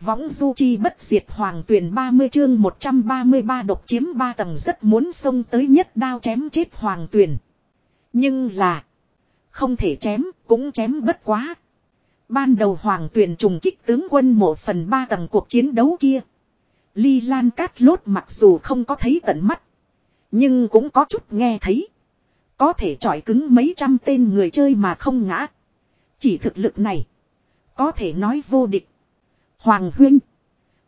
Võng du chi bất diệt hoàng tuyển 30 chương 133 độc chiếm ba tầng rất muốn xông tới nhất đao chém chết hoàng tuyển. Nhưng là. Không thể chém, cũng chém bất quá. Ban đầu hoàng tuyển trùng kích tướng quân một phần ba tầng cuộc chiến đấu kia. Ly Lan Cát Lốt mặc dù không có thấy tận mắt. Nhưng cũng có chút nghe thấy. Có thể trọi cứng mấy trăm tên người chơi mà không ngã. Chỉ thực lực này. Có thể nói vô địch. Hoàng huynh.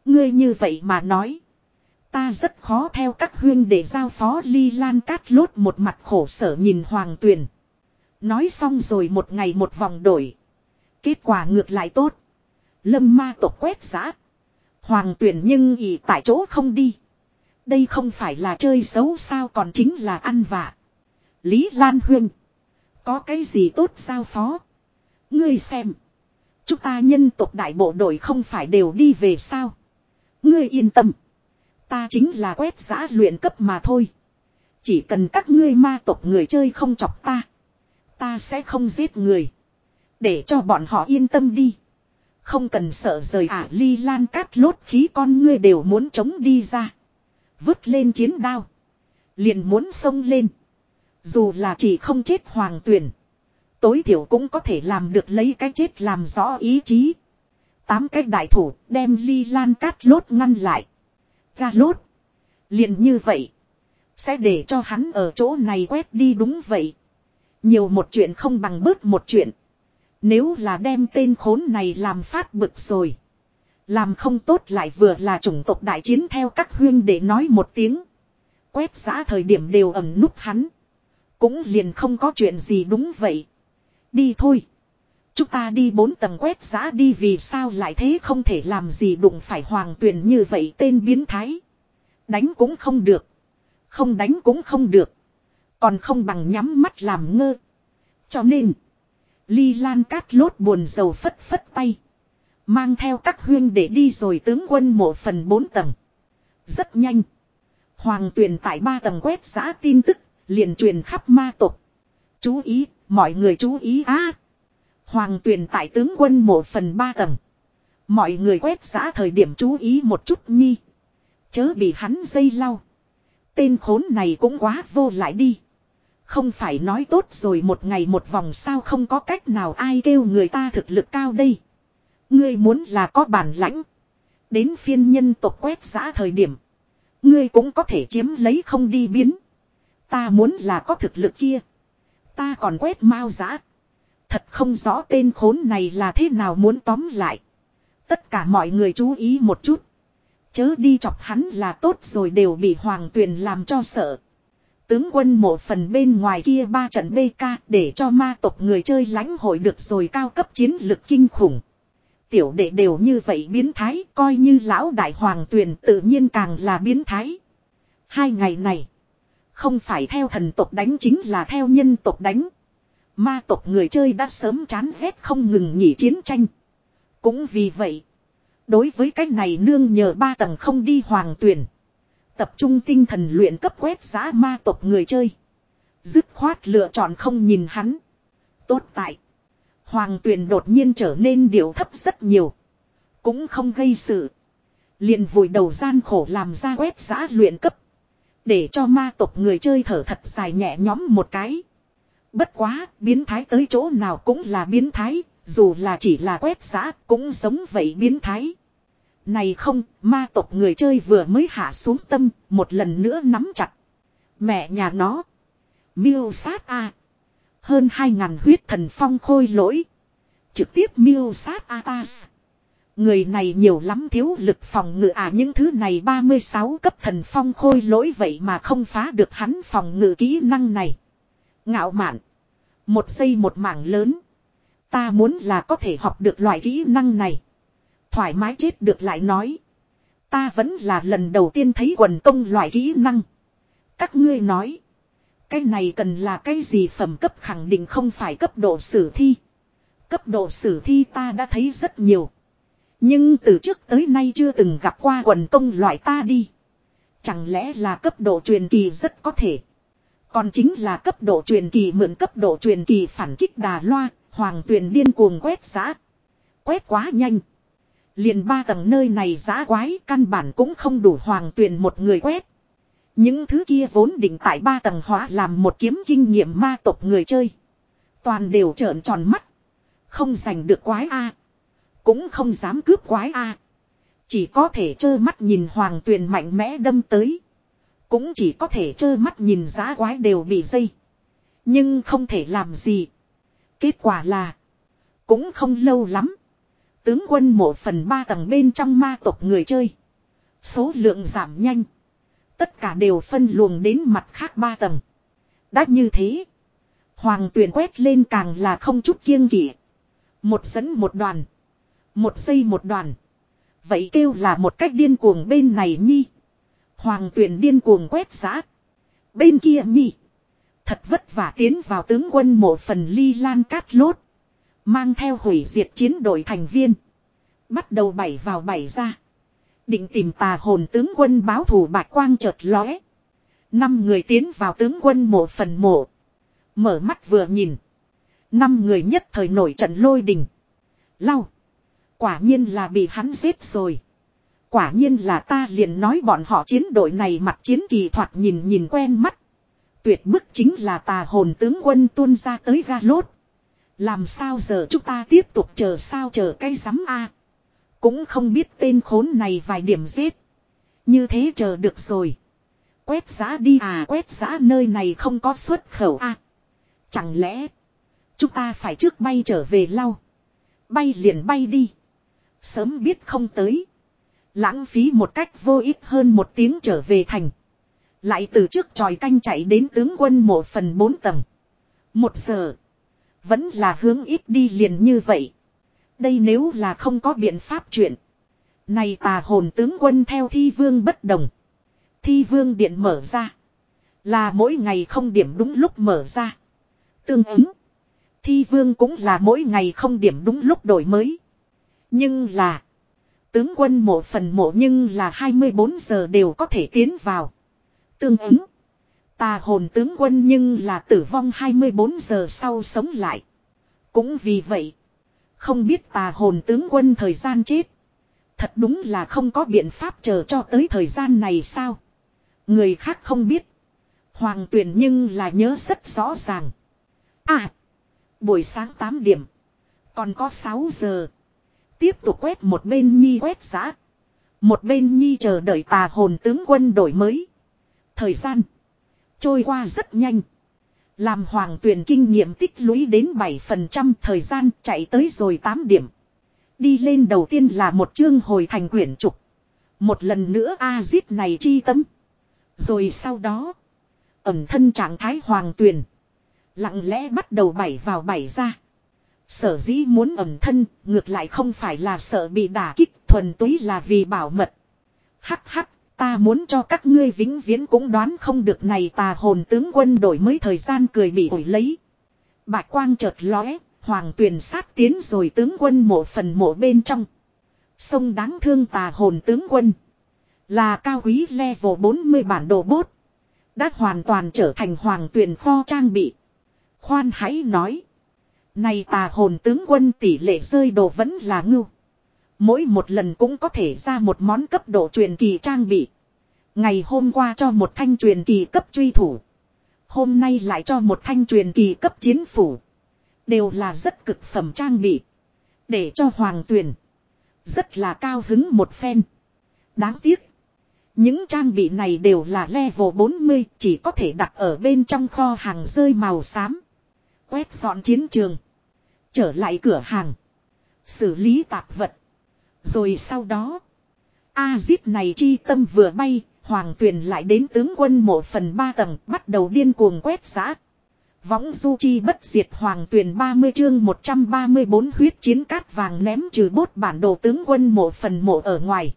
Ngươi như vậy mà nói. Ta rất khó theo các huyên để giao phó ly lan cát lốt một mặt khổ sở nhìn hoàng tuyền. Nói xong rồi một ngày một vòng đổi. Kết quả ngược lại tốt. Lâm ma tộc quét giã. Hoàng tuyển nhưng ỉ tại chỗ không đi. Đây không phải là chơi xấu sao còn chính là ăn vạ. Lý Lan Huyên. Có cái gì tốt giao phó. Ngươi xem. Chúng ta nhân tộc đại bộ đội không phải đều đi về sao. Ngươi yên tâm. Ta chính là quét giã luyện cấp mà thôi. Chỉ cần các ngươi ma tộc người chơi không chọc ta. Ta sẽ không giết người. Để cho bọn họ yên tâm đi. Không cần sợ rời ả ly lan cát lốt khí con ngươi đều muốn chống đi ra. Vứt lên chiến đao. Liền muốn xông lên. Dù là chỉ không chết hoàng tuyển. Tối thiểu cũng có thể làm được lấy cái chết làm rõ ý chí. Tám cái đại thủ đem ly lan cát lốt ngăn lại. Ga lốt. Liền như vậy. Sẽ để cho hắn ở chỗ này quét đi đúng vậy. Nhiều một chuyện không bằng bớt một chuyện. Nếu là đem tên khốn này làm phát bực rồi. Làm không tốt lại vừa là chủng tộc đại chiến theo các huyên để nói một tiếng. Quét giã thời điểm đều ẩn núp hắn. Cũng liền không có chuyện gì đúng vậy. Đi thôi. Chúng ta đi bốn tầng quét giã đi vì sao lại thế không thể làm gì đụng phải hoàng tuyền như vậy tên biến thái. Đánh cũng không được. Không đánh cũng không được. Còn không bằng nhắm mắt làm ngơ. Cho nên. Ly Lan Cát lốt buồn dầu phất phất tay. Mang theo các huyên để đi rồi tướng quân mộ phần bốn tầng. Rất nhanh. Hoàng tuyển tại ba tầng quét giã tin tức, liền truyền khắp ma tộc. Chú ý, mọi người chú ý á. Hoàng tuyền tại tướng quân mộ phần ba tầng. Mọi người quét giã thời điểm chú ý một chút nhi. Chớ bị hắn dây lau. Tên khốn này cũng quá vô lại đi. Không phải nói tốt rồi một ngày một vòng sao không có cách nào ai kêu người ta thực lực cao đây. Ngươi muốn là có bản lãnh. Đến phiên nhân tộc quét giã thời điểm. Ngươi cũng có thể chiếm lấy không đi biến. Ta muốn là có thực lực kia. Ta còn quét mau giã. Thật không rõ tên khốn này là thế nào muốn tóm lại. Tất cả mọi người chú ý một chút. Chớ đi chọc hắn là tốt rồi đều bị hoàng tuyền làm cho sợ. Tướng quân một phần bên ngoài kia ba trận BK để cho ma tộc người chơi lãnh hội được rồi cao cấp chiến lực kinh khủng. Tiểu đệ đều như vậy biến thái, coi như lão đại hoàng tuyền tự nhiên càng là biến thái. Hai ngày này. Không phải theo thần tộc đánh chính là theo nhân tộc đánh. Ma tộc người chơi đã sớm chán ghét không ngừng nghỉ chiến tranh. Cũng vì vậy. Đối với cách này nương nhờ ba tầng không đi hoàng tuyển. Tập trung tinh thần luyện cấp quét giá ma tộc người chơi. Dứt khoát lựa chọn không nhìn hắn. Tốt tại. Hoàng tuyển đột nhiên trở nên điệu thấp rất nhiều. Cũng không gây sự. Liền vùi đầu gian khổ làm ra quét giá luyện cấp. Để cho ma tộc người chơi thở thật dài nhẹ nhõm một cái. Bất quá, biến thái tới chỗ nào cũng là biến thái, dù là chỉ là quét giã cũng giống vậy biến thái. Này không, ma tộc người chơi vừa mới hạ xuống tâm, một lần nữa nắm chặt. Mẹ nhà nó. Miêu sát a Hơn hai ngàn huyết thần phong khôi lỗi. Trực tiếp miêu sát Atas. Người này nhiều lắm thiếu lực phòng ngự à những thứ này 36 cấp thần phong khôi lỗi vậy mà không phá được hắn phòng ngự kỹ năng này. Ngạo mạn. Một giây một mảng lớn. Ta muốn là có thể học được loại kỹ năng này. Thoải mái chết được lại nói. Ta vẫn là lần đầu tiên thấy quần công loại kỹ năng. Các ngươi nói. Cái này cần là cái gì phẩm cấp khẳng định không phải cấp độ sử thi. Cấp độ sử thi ta đã thấy rất nhiều. Nhưng từ trước tới nay chưa từng gặp qua quần công loại ta đi. Chẳng lẽ là cấp độ truyền kỳ rất có thể. Còn chính là cấp độ truyền kỳ mượn cấp độ truyền kỳ phản kích đà loa, hoàng tuyền điên cuồng quét giã. Quét quá nhanh. Liền ba tầng nơi này giá quái căn bản cũng không đủ hoàng tuyền một người quét. Những thứ kia vốn định tại ba tầng hóa làm một kiếm kinh nghiệm ma tộc người chơi. Toàn đều trợn tròn mắt. Không giành được quái A. Cũng không dám cướp quái A. Chỉ có thể trơ mắt nhìn hoàng tuyền mạnh mẽ đâm tới. Cũng chỉ có thể trơ mắt nhìn giá quái đều bị dây. Nhưng không thể làm gì. Kết quả là. Cũng không lâu lắm. Tướng quân mộ phần ba tầng bên trong ma tộc người chơi. Số lượng giảm nhanh. Tất cả đều phân luồng đến mặt khác ba tầng. Đã như thế. Hoàng tuyển quét lên càng là không chút kiêng kỵ. Một dẫn một đoàn. Một giây một đoàn. Vậy kêu là một cách điên cuồng bên này nhi. Hoàng tuyển điên cuồng quét giã. Bên kia nhi. Thật vất vả tiến vào tướng quân mộ phần ly lan cát lốt. Mang theo hủy diệt chiến đội thành viên. Bắt đầu bảy vào bảy ra. Định tìm tà hồn tướng quân báo thủ bạch quang chợt lóe. Năm người tiến vào tướng quân mộ phần mộ. Mở mắt vừa nhìn. Năm người nhất thời nổi trận lôi đình. Lau. Quả nhiên là bị hắn giết rồi. Quả nhiên là ta liền nói bọn họ chiến đội này mặt chiến kỳ thoạt nhìn nhìn quen mắt. Tuyệt bức chính là tà hồn tướng quân tuôn ra tới ga lốt. Làm sao giờ chúng ta tiếp tục chờ sao chờ cây rắm a Cũng không biết tên khốn này vài điểm giết. Như thế chờ được rồi. Quét giá đi à quét giá nơi này không có xuất khẩu a Chẳng lẽ, chúng ta phải trước bay trở về lau. Bay liền bay đi. Sớm biết không tới. Lãng phí một cách vô ích hơn một tiếng trở về thành. Lại từ trước tròi canh chạy đến tướng quân mộ phần bốn tầng. Một giờ. Vẫn là hướng ít đi liền như vậy. Đây nếu là không có biện pháp chuyện. Này tà hồn tướng quân theo thi vương bất đồng. Thi vương điện mở ra. Là mỗi ngày không điểm đúng lúc mở ra. Tương ứng. Thi vương cũng là mỗi ngày không điểm đúng lúc đổi mới. Nhưng là. Tướng quân mộ phần mộ nhưng là 24 giờ đều có thể tiến vào. Tương ứng. Tà hồn tướng quân nhưng là tử vong 24 giờ sau sống lại. Cũng vì vậy. Không biết tà hồn tướng quân thời gian chết. Thật đúng là không có biện pháp chờ cho tới thời gian này sao. Người khác không biết. Hoàng tuyển nhưng là nhớ rất rõ ràng. À. Buổi sáng 8 điểm. Còn có 6 giờ. Tiếp tục quét một bên nhi quét giã. Một bên nhi chờ đợi tà hồn tướng quân đổi mới. Thời gian. Trôi qua rất nhanh. Làm hoàng tuyển kinh nghiệm tích lũy đến 7% thời gian chạy tới rồi 8 điểm. Đi lên đầu tiên là một chương hồi thành quyển trục. Một lần nữa A-zip này chi tấm. Rồi sau đó. Ẩm thân trạng thái hoàng tuyển. Lặng lẽ bắt đầu bảy vào bảy ra. Sở dĩ muốn ẩm thân, ngược lại không phải là sợ bị đả kích, thuần túy là vì bảo mật. Hắc hắc, ta muốn cho các ngươi vĩnh viễn cũng đoán không được này tà hồn tướng quân đổi mới thời gian cười bị ổi lấy. Bạch quang chợt lóe, hoàng tuyền sát tiến rồi tướng quân mộ phần mộ bên trong. Sông đáng thương tà hồn tướng quân. Là cao quý level 40 bản đồ bốt. Đã hoàn toàn trở thành hoàng tuyền kho trang bị. Khoan hãy nói. Này tà hồn tướng quân tỷ lệ rơi đồ vẫn là ngưu. Mỗi một lần cũng có thể ra một món cấp độ truyền kỳ trang bị. Ngày hôm qua cho một thanh truyền kỳ cấp truy thủ. Hôm nay lại cho một thanh truyền kỳ cấp chiến phủ. Đều là rất cực phẩm trang bị. Để cho hoàng tuyển. Rất là cao hứng một phen. Đáng tiếc. Những trang bị này đều là level 40 chỉ có thể đặt ở bên trong kho hàng rơi màu xám. Quét dọn chiến trường. Trở lại cửa hàng. Xử lý tạp vật. Rồi sau đó. A-zip này chi tâm vừa bay. Hoàng tuyền lại đến tướng quân mộ phần ba tầng. Bắt đầu điên cuồng quét giã. Võng du chi bất diệt hoàng tuyền 30 chương 134 huyết chiến cát vàng ném trừ bốt bản đồ tướng quân mộ phần mộ ở ngoài.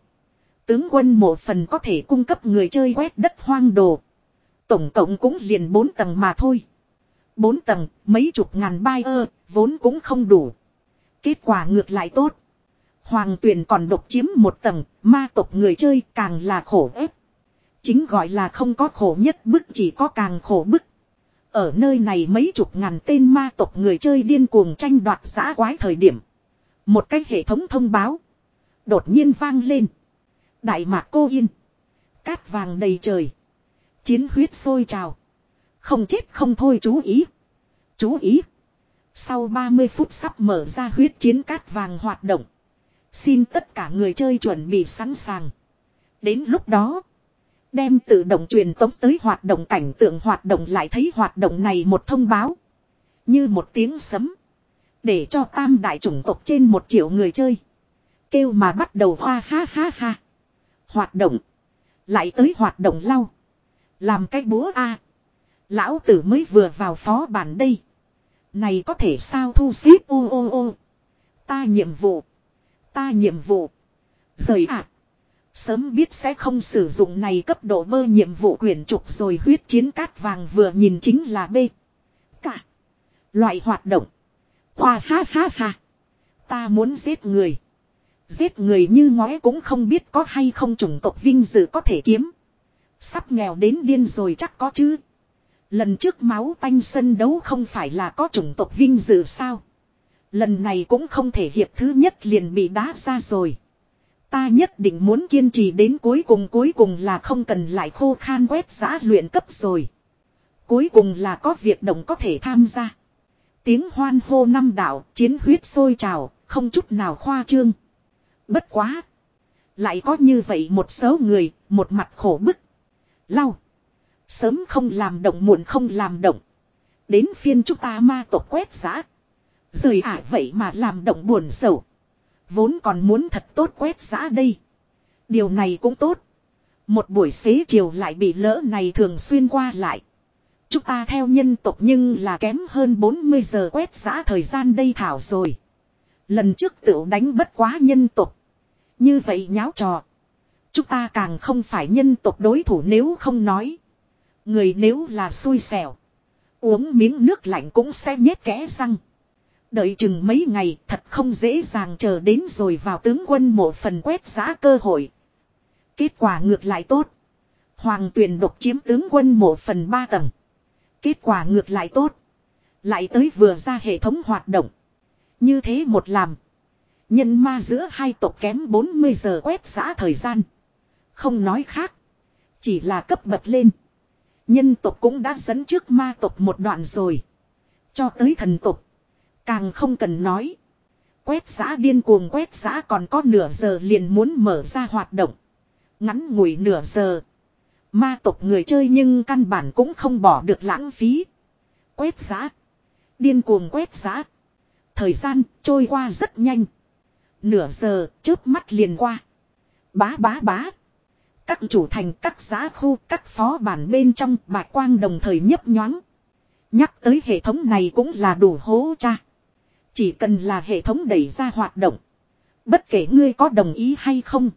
Tướng quân mộ phần có thể cung cấp người chơi quét đất hoang đồ. Tổng cộng cũng liền 4 tầng mà thôi. Bốn tầng, mấy chục ngàn bai ơ, vốn cũng không đủ. Kết quả ngược lại tốt. Hoàng tuyển còn độc chiếm một tầng, ma tộc người chơi càng là khổ ép. Chính gọi là không có khổ nhất bức chỉ có càng khổ bức. Ở nơi này mấy chục ngàn tên ma tộc người chơi điên cuồng tranh đoạt giã quái thời điểm. Một cái hệ thống thông báo. Đột nhiên vang lên. Đại mạc cô yên. Cát vàng đầy trời. Chiến huyết sôi trào. Không chết không thôi chú ý. Chú ý. Sau 30 phút sắp mở ra huyết chiến cát vàng hoạt động. Xin tất cả người chơi chuẩn bị sẵn sàng. Đến lúc đó. Đem tự động truyền tống tới hoạt động cảnh tượng hoạt động lại thấy hoạt động này một thông báo. Như một tiếng sấm. Để cho tam đại chủng tộc trên một triệu người chơi. Kêu mà bắt đầu hoa ha ha ha. Hoạt động. Lại tới hoạt động lau. Làm cái búa a Lão tử mới vừa vào phó bản đây. Này có thể sao thu xếp ô ô ô. Ta nhiệm vụ. Ta nhiệm vụ. Rời ạ. Sớm biết sẽ không sử dụng này cấp độ bơ nhiệm vụ quyển trục rồi huyết chiến cát vàng vừa nhìn chính là B. Cả. Loại hoạt động. Khoa ha ha ha. Ta muốn giết người. Giết người như ngói cũng không biết có hay không chủng tộc vinh dự có thể kiếm. Sắp nghèo đến điên rồi chắc có chứ. Lần trước máu tanh sân đấu không phải là có chủng tộc vinh dự sao. Lần này cũng không thể hiệp thứ nhất liền bị đá ra rồi. Ta nhất định muốn kiên trì đến cuối cùng cuối cùng là không cần lại khô khan quét giã luyện cấp rồi. Cuối cùng là có việc động có thể tham gia. Tiếng hoan hô năm đạo, chiến huyết sôi trào, không chút nào khoa trương. Bất quá. Lại có như vậy một số người, một mặt khổ bức. Lau. Sớm không làm động, muộn không làm động. Đến phiên chúng ta ma tộc quét giá. Rời ả vậy mà làm động buồn sầu. Vốn còn muốn thật tốt quét giá đây. Điều này cũng tốt. Một buổi xế chiều lại bị lỡ này thường xuyên qua lại. Chúng ta theo nhân tộc nhưng là kém hơn 40 giờ quét giã thời gian đây thảo rồi. Lần trước tựu đánh bất quá nhân tộc. Như vậy nháo trò. Chúng ta càng không phải nhân tộc đối thủ nếu không nói. Người nếu là xui xẻo. Uống miếng nước lạnh cũng sẽ nhét kẽ răng. Đợi chừng mấy ngày, thật không dễ dàng chờ đến rồi vào tướng quân một phần quét giá cơ hội. Kết quả ngược lại tốt. Hoàng tuyển độc chiếm tướng quân một phần ba tầng. Kết quả ngược lại tốt. Lại tới vừa ra hệ thống hoạt động. Như thế một làm. Nhân ma giữa hai tộc kém 40 giờ quét giã thời gian. Không nói khác. Chỉ là cấp bật lên. Nhân tộc cũng đã dẫn trước ma tộc một đoạn rồi. Cho tới thần tộc. Càng không cần nói. Quét giã điên cuồng quét giã còn có nửa giờ liền muốn mở ra hoạt động. Ngắn ngủi nửa giờ. Ma tộc người chơi nhưng căn bản cũng không bỏ được lãng phí. Quét giã. Điên cuồng quét giã. Thời gian trôi qua rất nhanh. Nửa giờ chớp mắt liền qua. Bá bá bá. Các chủ thành, các giá khu, các phó bản bên trong, bạch quang đồng thời nhấp nhoáng. Nhắc tới hệ thống này cũng là đủ hố cha. Chỉ cần là hệ thống đẩy ra hoạt động. Bất kể ngươi có đồng ý hay không.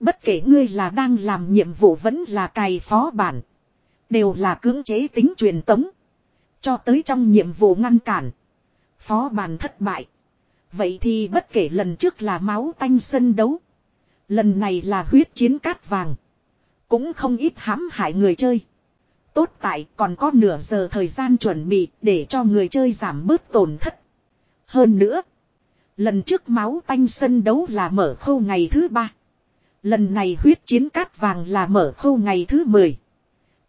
Bất kể ngươi là đang làm nhiệm vụ vẫn là cài phó bản. Đều là cưỡng chế tính truyền tống. Cho tới trong nhiệm vụ ngăn cản. Phó bản thất bại. Vậy thì bất kể lần trước là máu tanh sân đấu. Lần này là huyết chiến cát vàng. Cũng không ít hãm hại người chơi. Tốt tại còn có nửa giờ thời gian chuẩn bị để cho người chơi giảm bớt tổn thất. Hơn nữa. Lần trước máu tanh sân đấu là mở khâu ngày thứ ba. Lần này huyết chiến cát vàng là mở khâu ngày thứ 10.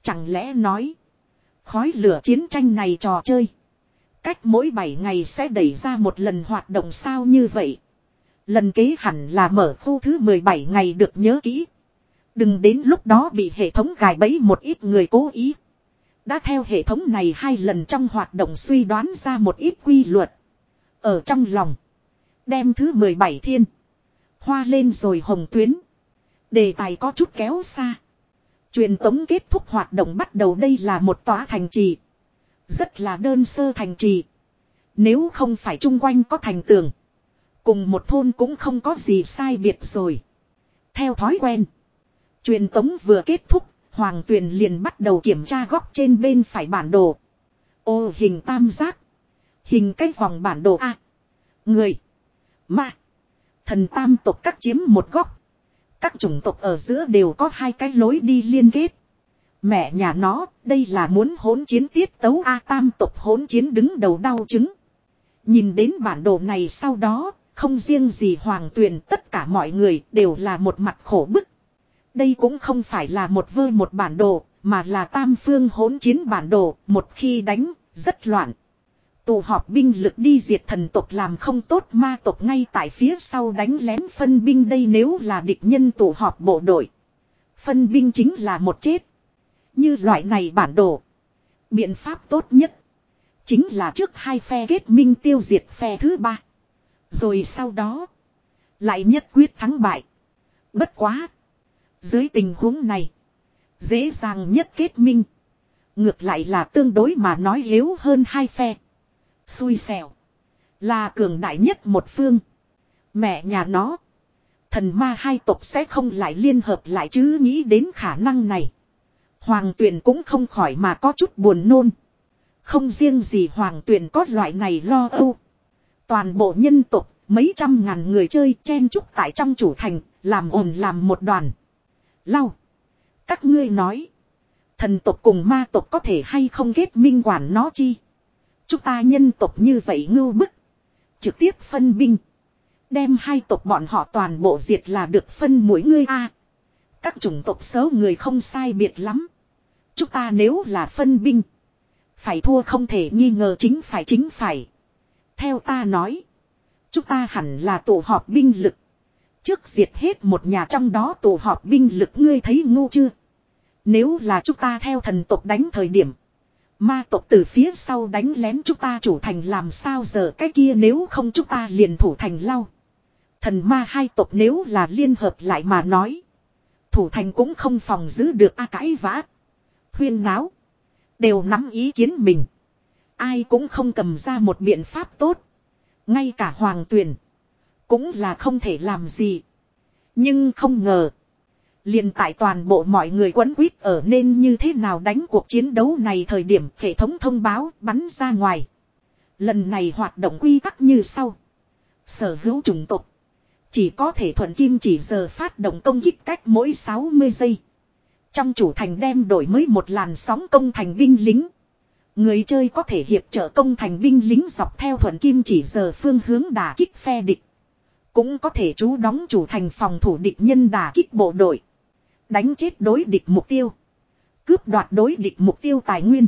Chẳng lẽ nói. Khói lửa chiến tranh này trò chơi. Cách mỗi 7 ngày sẽ đẩy ra một lần hoạt động sao như vậy. Lần kế hẳn là mở khu thứ 17 ngày được nhớ kỹ. Đừng đến lúc đó bị hệ thống gài bẫy một ít người cố ý. Đã theo hệ thống này hai lần trong hoạt động suy đoán ra một ít quy luật. Ở trong lòng. Đem thứ 17 thiên. Hoa lên rồi hồng tuyến. Đề tài có chút kéo xa. Truyền tống kết thúc hoạt động bắt đầu đây là một tòa thành trì. Rất là đơn sơ thành trì. Nếu không phải chung quanh có thành tường. Cùng một thôn cũng không có gì sai biệt rồi. Theo thói quen. Truyền tống vừa kết thúc, Hoàng Tuyền liền bắt đầu kiểm tra góc trên bên phải bản đồ. Ô hình tam giác. Hình cái vòng bản đồ A. Người. Ma. Thần tam tộc các chiếm một góc. Các chủng tộc ở giữa đều có hai cái lối đi liên kết. Mẹ nhà nó, đây là muốn hỗn chiến tiết tấu A tam tộc hỗn chiến đứng đầu đau chứng. Nhìn đến bản đồ này sau đó, không riêng gì hoàng tuyền tất cả mọi người đều là một mặt khổ bức. Đây cũng không phải là một vơ một bản đồ, mà là tam phương hỗn chiến bản đồ, một khi đánh, rất loạn. Tụ họp binh lực đi diệt thần tộc làm không tốt ma tộc ngay tại phía sau đánh lén phân binh đây nếu là địch nhân tụ họp bộ đội. Phân binh chính là một chết. Như loại này bản đồ. Biện pháp tốt nhất. Chính là trước hai phe kết minh tiêu diệt phe thứ ba. Rồi sau đó. Lại nhất quyết thắng bại. Bất quá. Dưới tình huống này. Dễ dàng nhất kết minh. Ngược lại là tương đối mà nói yếu hơn hai phe. Xui xẻo. Là cường đại nhất một phương. Mẹ nhà nó. Thần ma hai tộc sẽ không lại liên hợp lại chứ nghĩ đến khả năng này. Hoàng tuyền cũng không khỏi mà có chút buồn nôn. Không riêng gì hoàng tuyền có loại này lo âu. Toàn bộ nhân tộc, mấy trăm ngàn người chơi chen chúc tại trong chủ thành, làm ồn làm một đoàn. Lau. Các ngươi nói. Thần tộc cùng ma tộc có thể hay không kết minh quản nó chi. Chúng ta nhân tộc như vậy ngưu bức. Trực tiếp phân binh. Đem hai tộc bọn họ toàn bộ diệt là được phân mỗi ngươi a. các chủng tộc xấu người không sai biệt lắm. Chúng ta nếu là phân binh. Phải thua không thể nghi ngờ chính phải chính phải. Theo ta nói. Chúng ta hẳn là tổ họp binh lực. Trước diệt hết một nhà trong đó tổ họp binh lực ngươi thấy ngu chưa? Nếu là chúng ta theo thần tộc đánh thời điểm. Ma tộc từ phía sau đánh lén chúng ta chủ thành làm sao giờ cái kia nếu không chúng ta liền thủ thành lau. Thần ma hai tộc nếu là liên hợp lại mà nói. Thủ thành cũng không phòng giữ được a cãi vã. Huyên náo. Đều nắm ý kiến mình. Ai cũng không cầm ra một biện pháp tốt. Ngay cả hoàng tuyền Cũng là không thể làm gì. Nhưng không ngờ. liền tại toàn bộ mọi người quấn quýt ở nên như thế nào đánh cuộc chiến đấu này thời điểm hệ thống thông báo bắn ra ngoài. Lần này hoạt động quy tắc như sau. Sở hữu chủng tộc. Chỉ có thể thuận kim chỉ giờ phát động công kích cách mỗi 60 giây. Trong chủ thành đem đổi mới một làn sóng công thành binh lính. Người chơi có thể hiệp trợ công thành binh lính dọc theo thuận kim chỉ giờ phương hướng đả kích phe địch. Cũng có thể chú đóng chủ thành phòng thủ địch nhân đả kích bộ đội. Đánh chết đối địch mục tiêu. Cướp đoạt đối địch mục tiêu tài nguyên.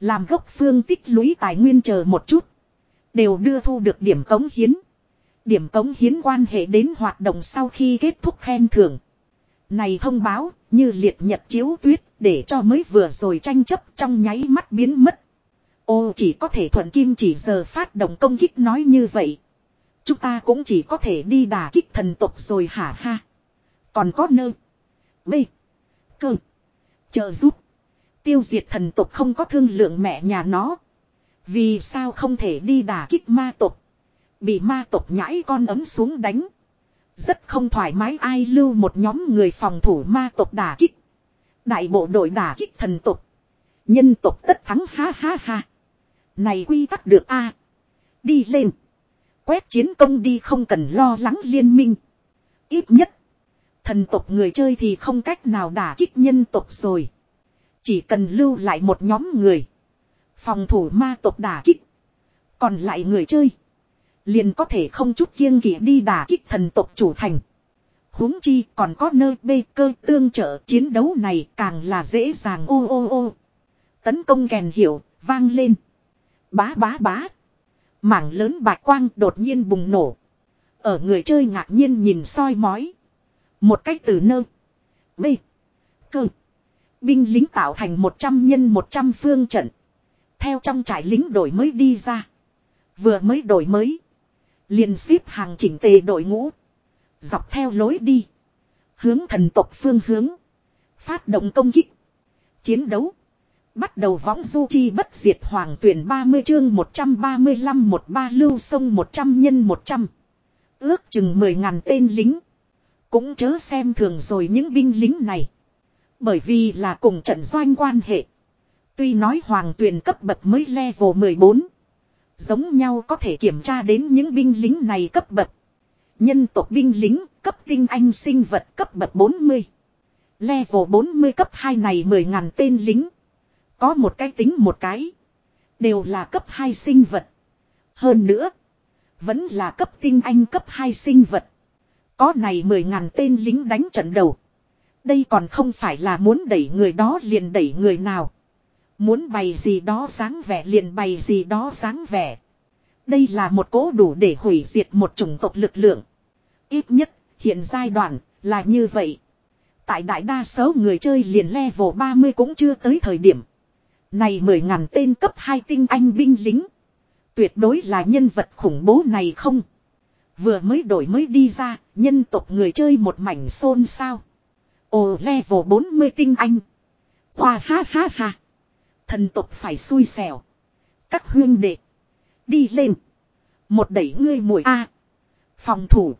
Làm gốc phương tích lũy tài nguyên chờ một chút. Đều đưa thu được điểm cống hiến. Điểm cống hiến quan hệ đến hoạt động sau khi kết thúc khen thưởng. Này thông báo, như liệt nhật chiếu tuyết, để cho mới vừa rồi tranh chấp trong nháy mắt biến mất. Ô chỉ có thể thuận kim chỉ giờ phát động công kích nói như vậy. Chúng ta cũng chỉ có thể đi đà kích thần tộc rồi hả ha. Còn có nơ. B. Cơ. chờ giúp. Tiêu diệt thần tộc không có thương lượng mẹ nhà nó. Vì sao không thể đi đà kích ma tộc. Bị ma tộc nhãi con ấm xuống đánh. Rất không thoải mái ai lưu một nhóm người phòng thủ ma tộc đả kích. Đại bộ đội đả kích thần tộc. Nhân tộc tất thắng ha ha ha. Này quy tắc được a Đi lên. Quét chiến công đi không cần lo lắng liên minh. Ít nhất. Thần tộc người chơi thì không cách nào đả kích nhân tộc rồi. Chỉ cần lưu lại một nhóm người. Phòng thủ ma tộc đả kích. Còn lại người chơi. Liền có thể không chút kiêng kỵ đi đả kích thần tộc chủ thành. huống chi còn có nơi bê cơ tương trợ chiến đấu này càng là dễ dàng ô ô ô. Tấn công kèn hiểu, vang lên. Bá bá bá. Mảng lớn bạch quang đột nhiên bùng nổ. Ở người chơi ngạc nhiên nhìn soi mói. Một cách từ nơ. Bê. Cơ. Binh lính tạo thành 100 nhân 100 phương trận. Theo trong trại lính đổi mới đi ra. Vừa mới đổi mới. Liền xếp hàng chỉnh tề đội ngũ. Dọc theo lối đi. Hướng thần tộc phương hướng. Phát động công kích. Chiến đấu. Bắt đầu võng du chi bất diệt hoàng tuyển 30 chương 135 một ba lưu sông 100 nhân 100. Ước chừng 10 ngàn tên lính. Cũng chớ xem thường rồi những binh lính này. Bởi vì là cùng trận doanh quan hệ. Tuy nói hoàng tuyển cấp bậc mới level 14. Giống nhau có thể kiểm tra đến những binh lính này cấp bậc. Nhân tộc binh lính, cấp tinh anh sinh vật cấp bậc 40. Level 40 cấp 2 này 10.000 tên lính. Có một cái tính một cái. Đều là cấp 2 sinh vật. Hơn nữa. Vẫn là cấp tinh anh cấp 2 sinh vật. Có này 10.000 tên lính đánh trận đầu. Đây còn không phải là muốn đẩy người đó liền đẩy người nào. Muốn bày gì đó dáng vẻ liền bày gì đó dáng vẻ. Đây là một cố đủ để hủy diệt một chủng tộc lực lượng. Ít nhất, hiện giai đoạn, là như vậy. Tại đại đa số người chơi liền level 30 cũng chưa tới thời điểm. Này mười ngàn tên cấp 2 tinh anh binh lính. Tuyệt đối là nhân vật khủng bố này không? Vừa mới đổi mới đi ra, nhân tộc người chơi một mảnh xôn sao. Ồ level 40 tinh anh. Hoa ha ha ha. Thần tộc phải xui xẻo. Các huyên đệ. Đi lên. Một đẩy ngươi mùi A. Phòng thủ.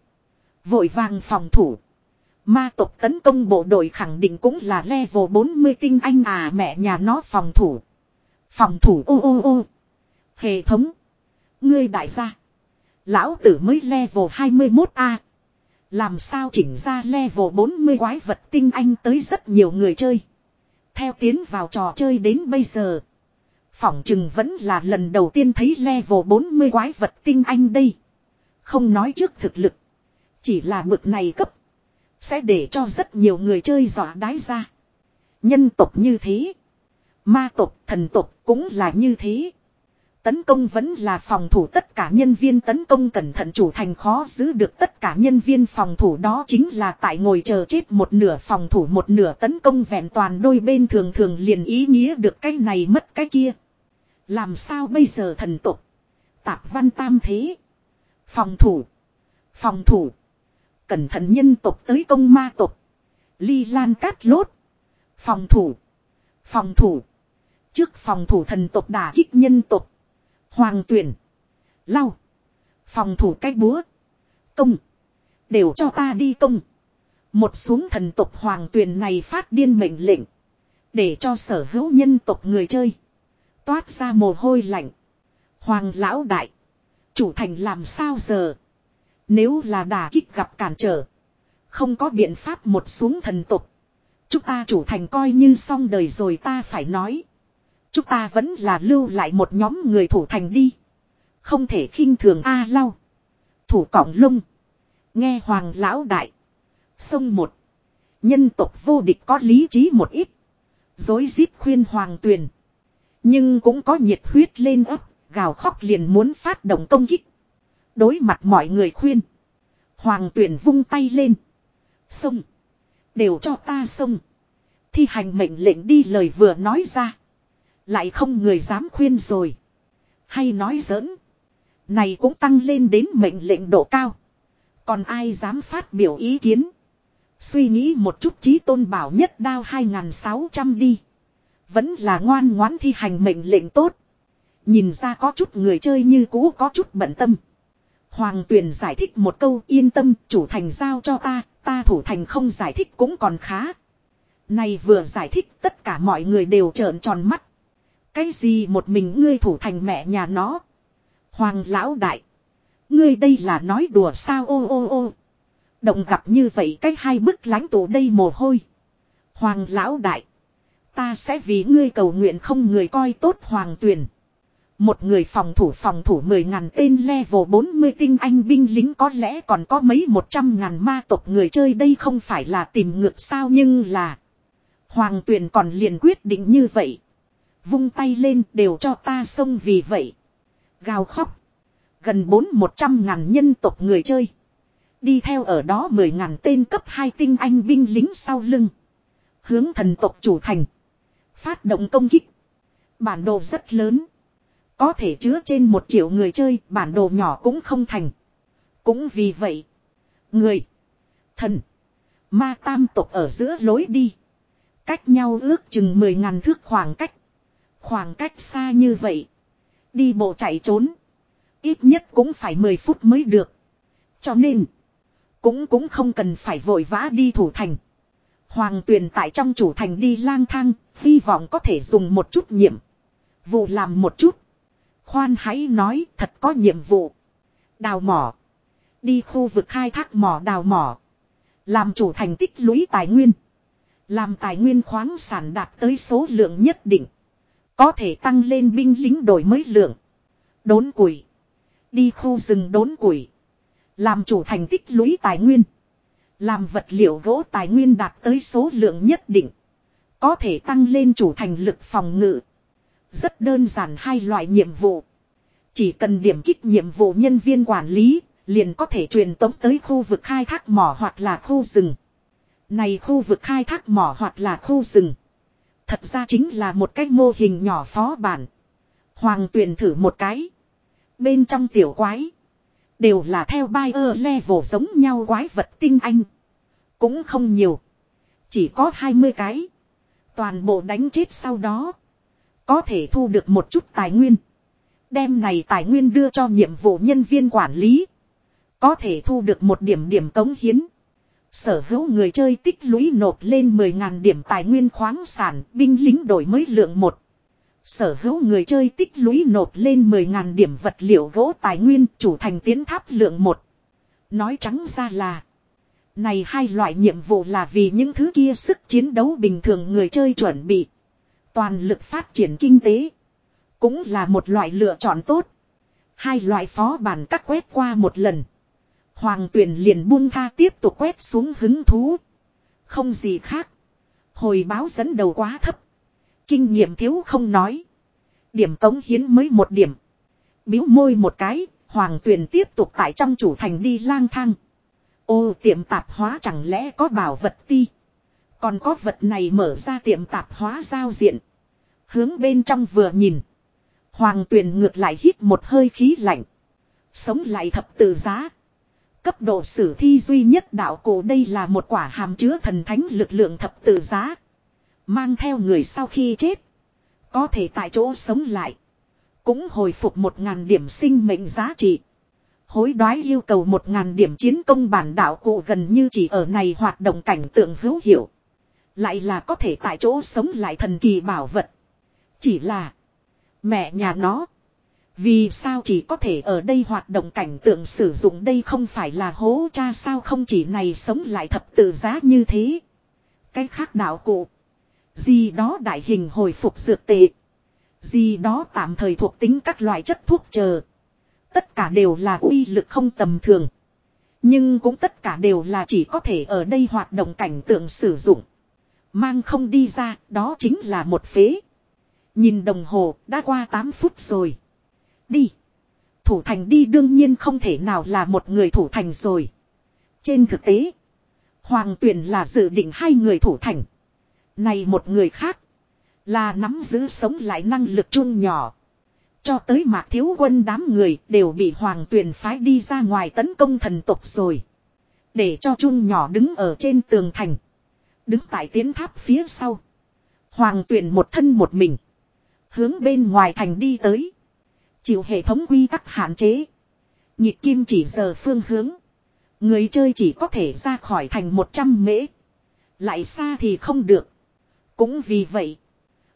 Vội vàng phòng thủ. Ma tộc tấn công bộ đội khẳng định cũng là level 40 tinh anh à mẹ nhà nó phòng thủ. Phòng thủ ô ô ô. Hệ thống. Ngươi đại gia. Lão tử mới level 21A. Làm sao chỉnh ra level 40 quái vật tinh anh tới rất nhiều người chơi. Theo tiến vào trò chơi đến bây giờ. Phỏng chừng vẫn là lần đầu tiên thấy level 40 quái vật tinh anh đây. Không nói trước thực lực. Chỉ là bực này cấp. Sẽ để cho rất nhiều người chơi dọa đái ra. Nhân tộc như thế. Ma tộc, thần tộc cũng là như thế. Tấn công vẫn là phòng thủ tất cả nhân viên tấn công cẩn thận chủ thành khó giữ được tất cả nhân viên phòng thủ đó chính là tại ngồi chờ chết một nửa phòng thủ một nửa tấn công vẹn toàn đôi bên thường thường liền ý nghĩa được cái này mất cái kia. Làm sao bây giờ thần tục. Tạp văn tam thế. Phòng thủ. Phòng thủ. Cẩn thận nhân tục tới công ma tục. Ly lan cát lốt. Phòng thủ. Phòng thủ. Trước phòng thủ thần tục đả kích nhân tục. Hoàng tuyển. Lau. Phòng thủ cách búa. Công. Đều cho ta đi công. Một xuống thần tục hoàng tuyển này phát điên mệnh lệnh. Để cho sở hữu nhân tộc người chơi. Toát ra mồ hôi lạnh. Hoàng lão đại. Chủ thành làm sao giờ. Nếu là đà kích gặp cản trở. Không có biện pháp một xuống thần tục. Chúng ta chủ thành coi như xong đời rồi ta phải nói. Chúng ta vẫn là lưu lại một nhóm người thủ thành đi. Không thể khinh thường A lau. Thủ cỏng lông. Nghe hoàng lão đại. Sông một. Nhân tộc vô địch có lý trí một ít. Dối rít khuyên hoàng tuyền. Nhưng cũng có nhiệt huyết lên ấp. Gào khóc liền muốn phát động công kích. Đối mặt mọi người khuyên. Hoàng tuyển vung tay lên. Sông. Đều cho ta sông. Thi hành mệnh lệnh đi lời vừa nói ra. Lại không người dám khuyên rồi. Hay nói giỡn. Này cũng tăng lên đến mệnh lệnh độ cao. Còn ai dám phát biểu ý kiến. Suy nghĩ một chút trí tôn bảo nhất đao 2.600 đi. Vẫn là ngoan ngoãn thi hành mệnh lệnh tốt. Nhìn ra có chút người chơi như cũ có chút bận tâm. Hoàng tuyền giải thích một câu yên tâm chủ thành giao cho ta, ta thủ thành không giải thích cũng còn khá. Này vừa giải thích tất cả mọi người đều trợn tròn mắt. Cái gì một mình ngươi thủ thành mẹ nhà nó. Hoàng lão đại. Ngươi đây là nói đùa sao ô ô ô. Động gặp như vậy cái hai bức lãnh tụ đây mồ hôi. Hoàng lão đại. Ta sẽ vì ngươi cầu nguyện không người coi tốt hoàng tuyền. Một người phòng thủ phòng thủ mười ngàn tên level 40 tinh anh binh lính có lẽ còn có mấy một trăm ngàn ma tộc người chơi đây không phải là tìm ngược sao nhưng là. Hoàng tuyền còn liền quyết định như vậy. Vung tay lên đều cho ta xông vì vậy. Gào khóc. Gần bốn một trăm ngàn nhân tộc người chơi. Đi theo ở đó mười ngàn tên cấp hai tinh anh binh lính sau lưng. Hướng thần tộc chủ thành. Phát động công kích. Bản đồ rất lớn. Có thể chứa trên một triệu người chơi, bản đồ nhỏ cũng không thành. Cũng vì vậy, người, thần, ma tam tộc ở giữa lối đi. Cách nhau ước chừng mười ngàn thước khoảng cách. Khoảng cách xa như vậy. Đi bộ chạy trốn. Ít nhất cũng phải 10 phút mới được. Cho nên. Cũng cũng không cần phải vội vã đi thủ thành. Hoàng tuyền tại trong chủ thành đi lang thang. Hy vọng có thể dùng một chút nhiệm. Vụ làm một chút. Khoan hãy nói thật có nhiệm vụ. Đào mỏ. Đi khu vực khai thác mỏ đào mỏ. Làm chủ thành tích lũy tài nguyên. Làm tài nguyên khoáng sản đạt tới số lượng nhất định. Có thể tăng lên binh lính đổi mới lượng. Đốn củi. Đi khu rừng đốn củi. Làm chủ thành tích lũy tài nguyên. Làm vật liệu gỗ tài nguyên đạt tới số lượng nhất định. Có thể tăng lên chủ thành lực phòng ngự. Rất đơn giản hai loại nhiệm vụ. Chỉ cần điểm kích nhiệm vụ nhân viên quản lý, liền có thể truyền tống tới khu vực khai thác mỏ hoặc là khu rừng. Này khu vực khai thác mỏ hoặc là khu rừng. Thật ra chính là một cái mô hình nhỏ phó bản. Hoàng tuyển thử một cái. Bên trong tiểu quái. Đều là theo buyer level giống nhau quái vật tinh anh. Cũng không nhiều. Chỉ có 20 cái. Toàn bộ đánh chết sau đó. Có thể thu được một chút tài nguyên. Đem này tài nguyên đưa cho nhiệm vụ nhân viên quản lý. Có thể thu được một điểm điểm cống hiến. Sở hữu người chơi tích lũy nộp lên 10.000 điểm tài nguyên khoáng sản, binh lính đổi mới lượng một. Sở hữu người chơi tích lũy nộp lên 10.000 điểm vật liệu gỗ tài nguyên chủ thành tiến tháp lượng một. Nói trắng ra là. Này hai loại nhiệm vụ là vì những thứ kia sức chiến đấu bình thường người chơi chuẩn bị. Toàn lực phát triển kinh tế. Cũng là một loại lựa chọn tốt. Hai loại phó bản cắt quét qua một lần. Hoàng tuyển liền buông tha tiếp tục quét xuống hứng thú. Không gì khác. Hồi báo dẫn đầu quá thấp. Kinh nghiệm thiếu không nói. Điểm cống hiến mới một điểm. Biếu môi một cái, hoàng tuyển tiếp tục tại trong chủ thành đi lang thang. Ô tiệm tạp hóa chẳng lẽ có bảo vật ti. Còn có vật này mở ra tiệm tạp hóa giao diện. Hướng bên trong vừa nhìn. Hoàng tuyển ngược lại hít một hơi khí lạnh. Sống lại thập tự giá. Cấp độ sử thi duy nhất đạo cổ đây là một quả hàm chứa thần thánh lực lượng thập tự giá. Mang theo người sau khi chết. Có thể tại chỗ sống lại. Cũng hồi phục một ngàn điểm sinh mệnh giá trị. Hối đoái yêu cầu một ngàn điểm chiến công bản đạo cụ gần như chỉ ở này hoạt động cảnh tượng hữu hiệu. Lại là có thể tại chỗ sống lại thần kỳ bảo vật. Chỉ là. Mẹ nhà nó. Vì sao chỉ có thể ở đây hoạt động cảnh tượng sử dụng đây không phải là hố cha sao không chỉ này sống lại thập tự giá như thế. Cái khác đạo cụ. Gì đó đại hình hồi phục dược tệ. Gì đó tạm thời thuộc tính các loại chất thuốc chờ. Tất cả đều là uy lực không tầm thường. Nhưng cũng tất cả đều là chỉ có thể ở đây hoạt động cảnh tượng sử dụng. Mang không đi ra, đó chính là một phế. Nhìn đồng hồ, đã qua 8 phút rồi. Đi. Thủ thành đi đương nhiên không thể nào là một người thủ thành rồi. Trên thực tế, Hoàng tuyền là dự định hai người thủ thành. Này một người khác, là nắm giữ sống lại năng lực chung nhỏ. Cho tới mạc thiếu quân đám người đều bị hoàng tuyền phái đi ra ngoài tấn công thần tục rồi. Để cho chung nhỏ đứng ở trên tường thành. Đứng tại tiến tháp phía sau. Hoàng tuyền một thân một mình. Hướng bên ngoài thành đi tới. Chịu hệ thống quy tắc hạn chế. Nhịp kim chỉ giờ phương hướng. Người chơi chỉ có thể ra khỏi thành 100 mễ. Lại xa thì không được. Cũng vì vậy.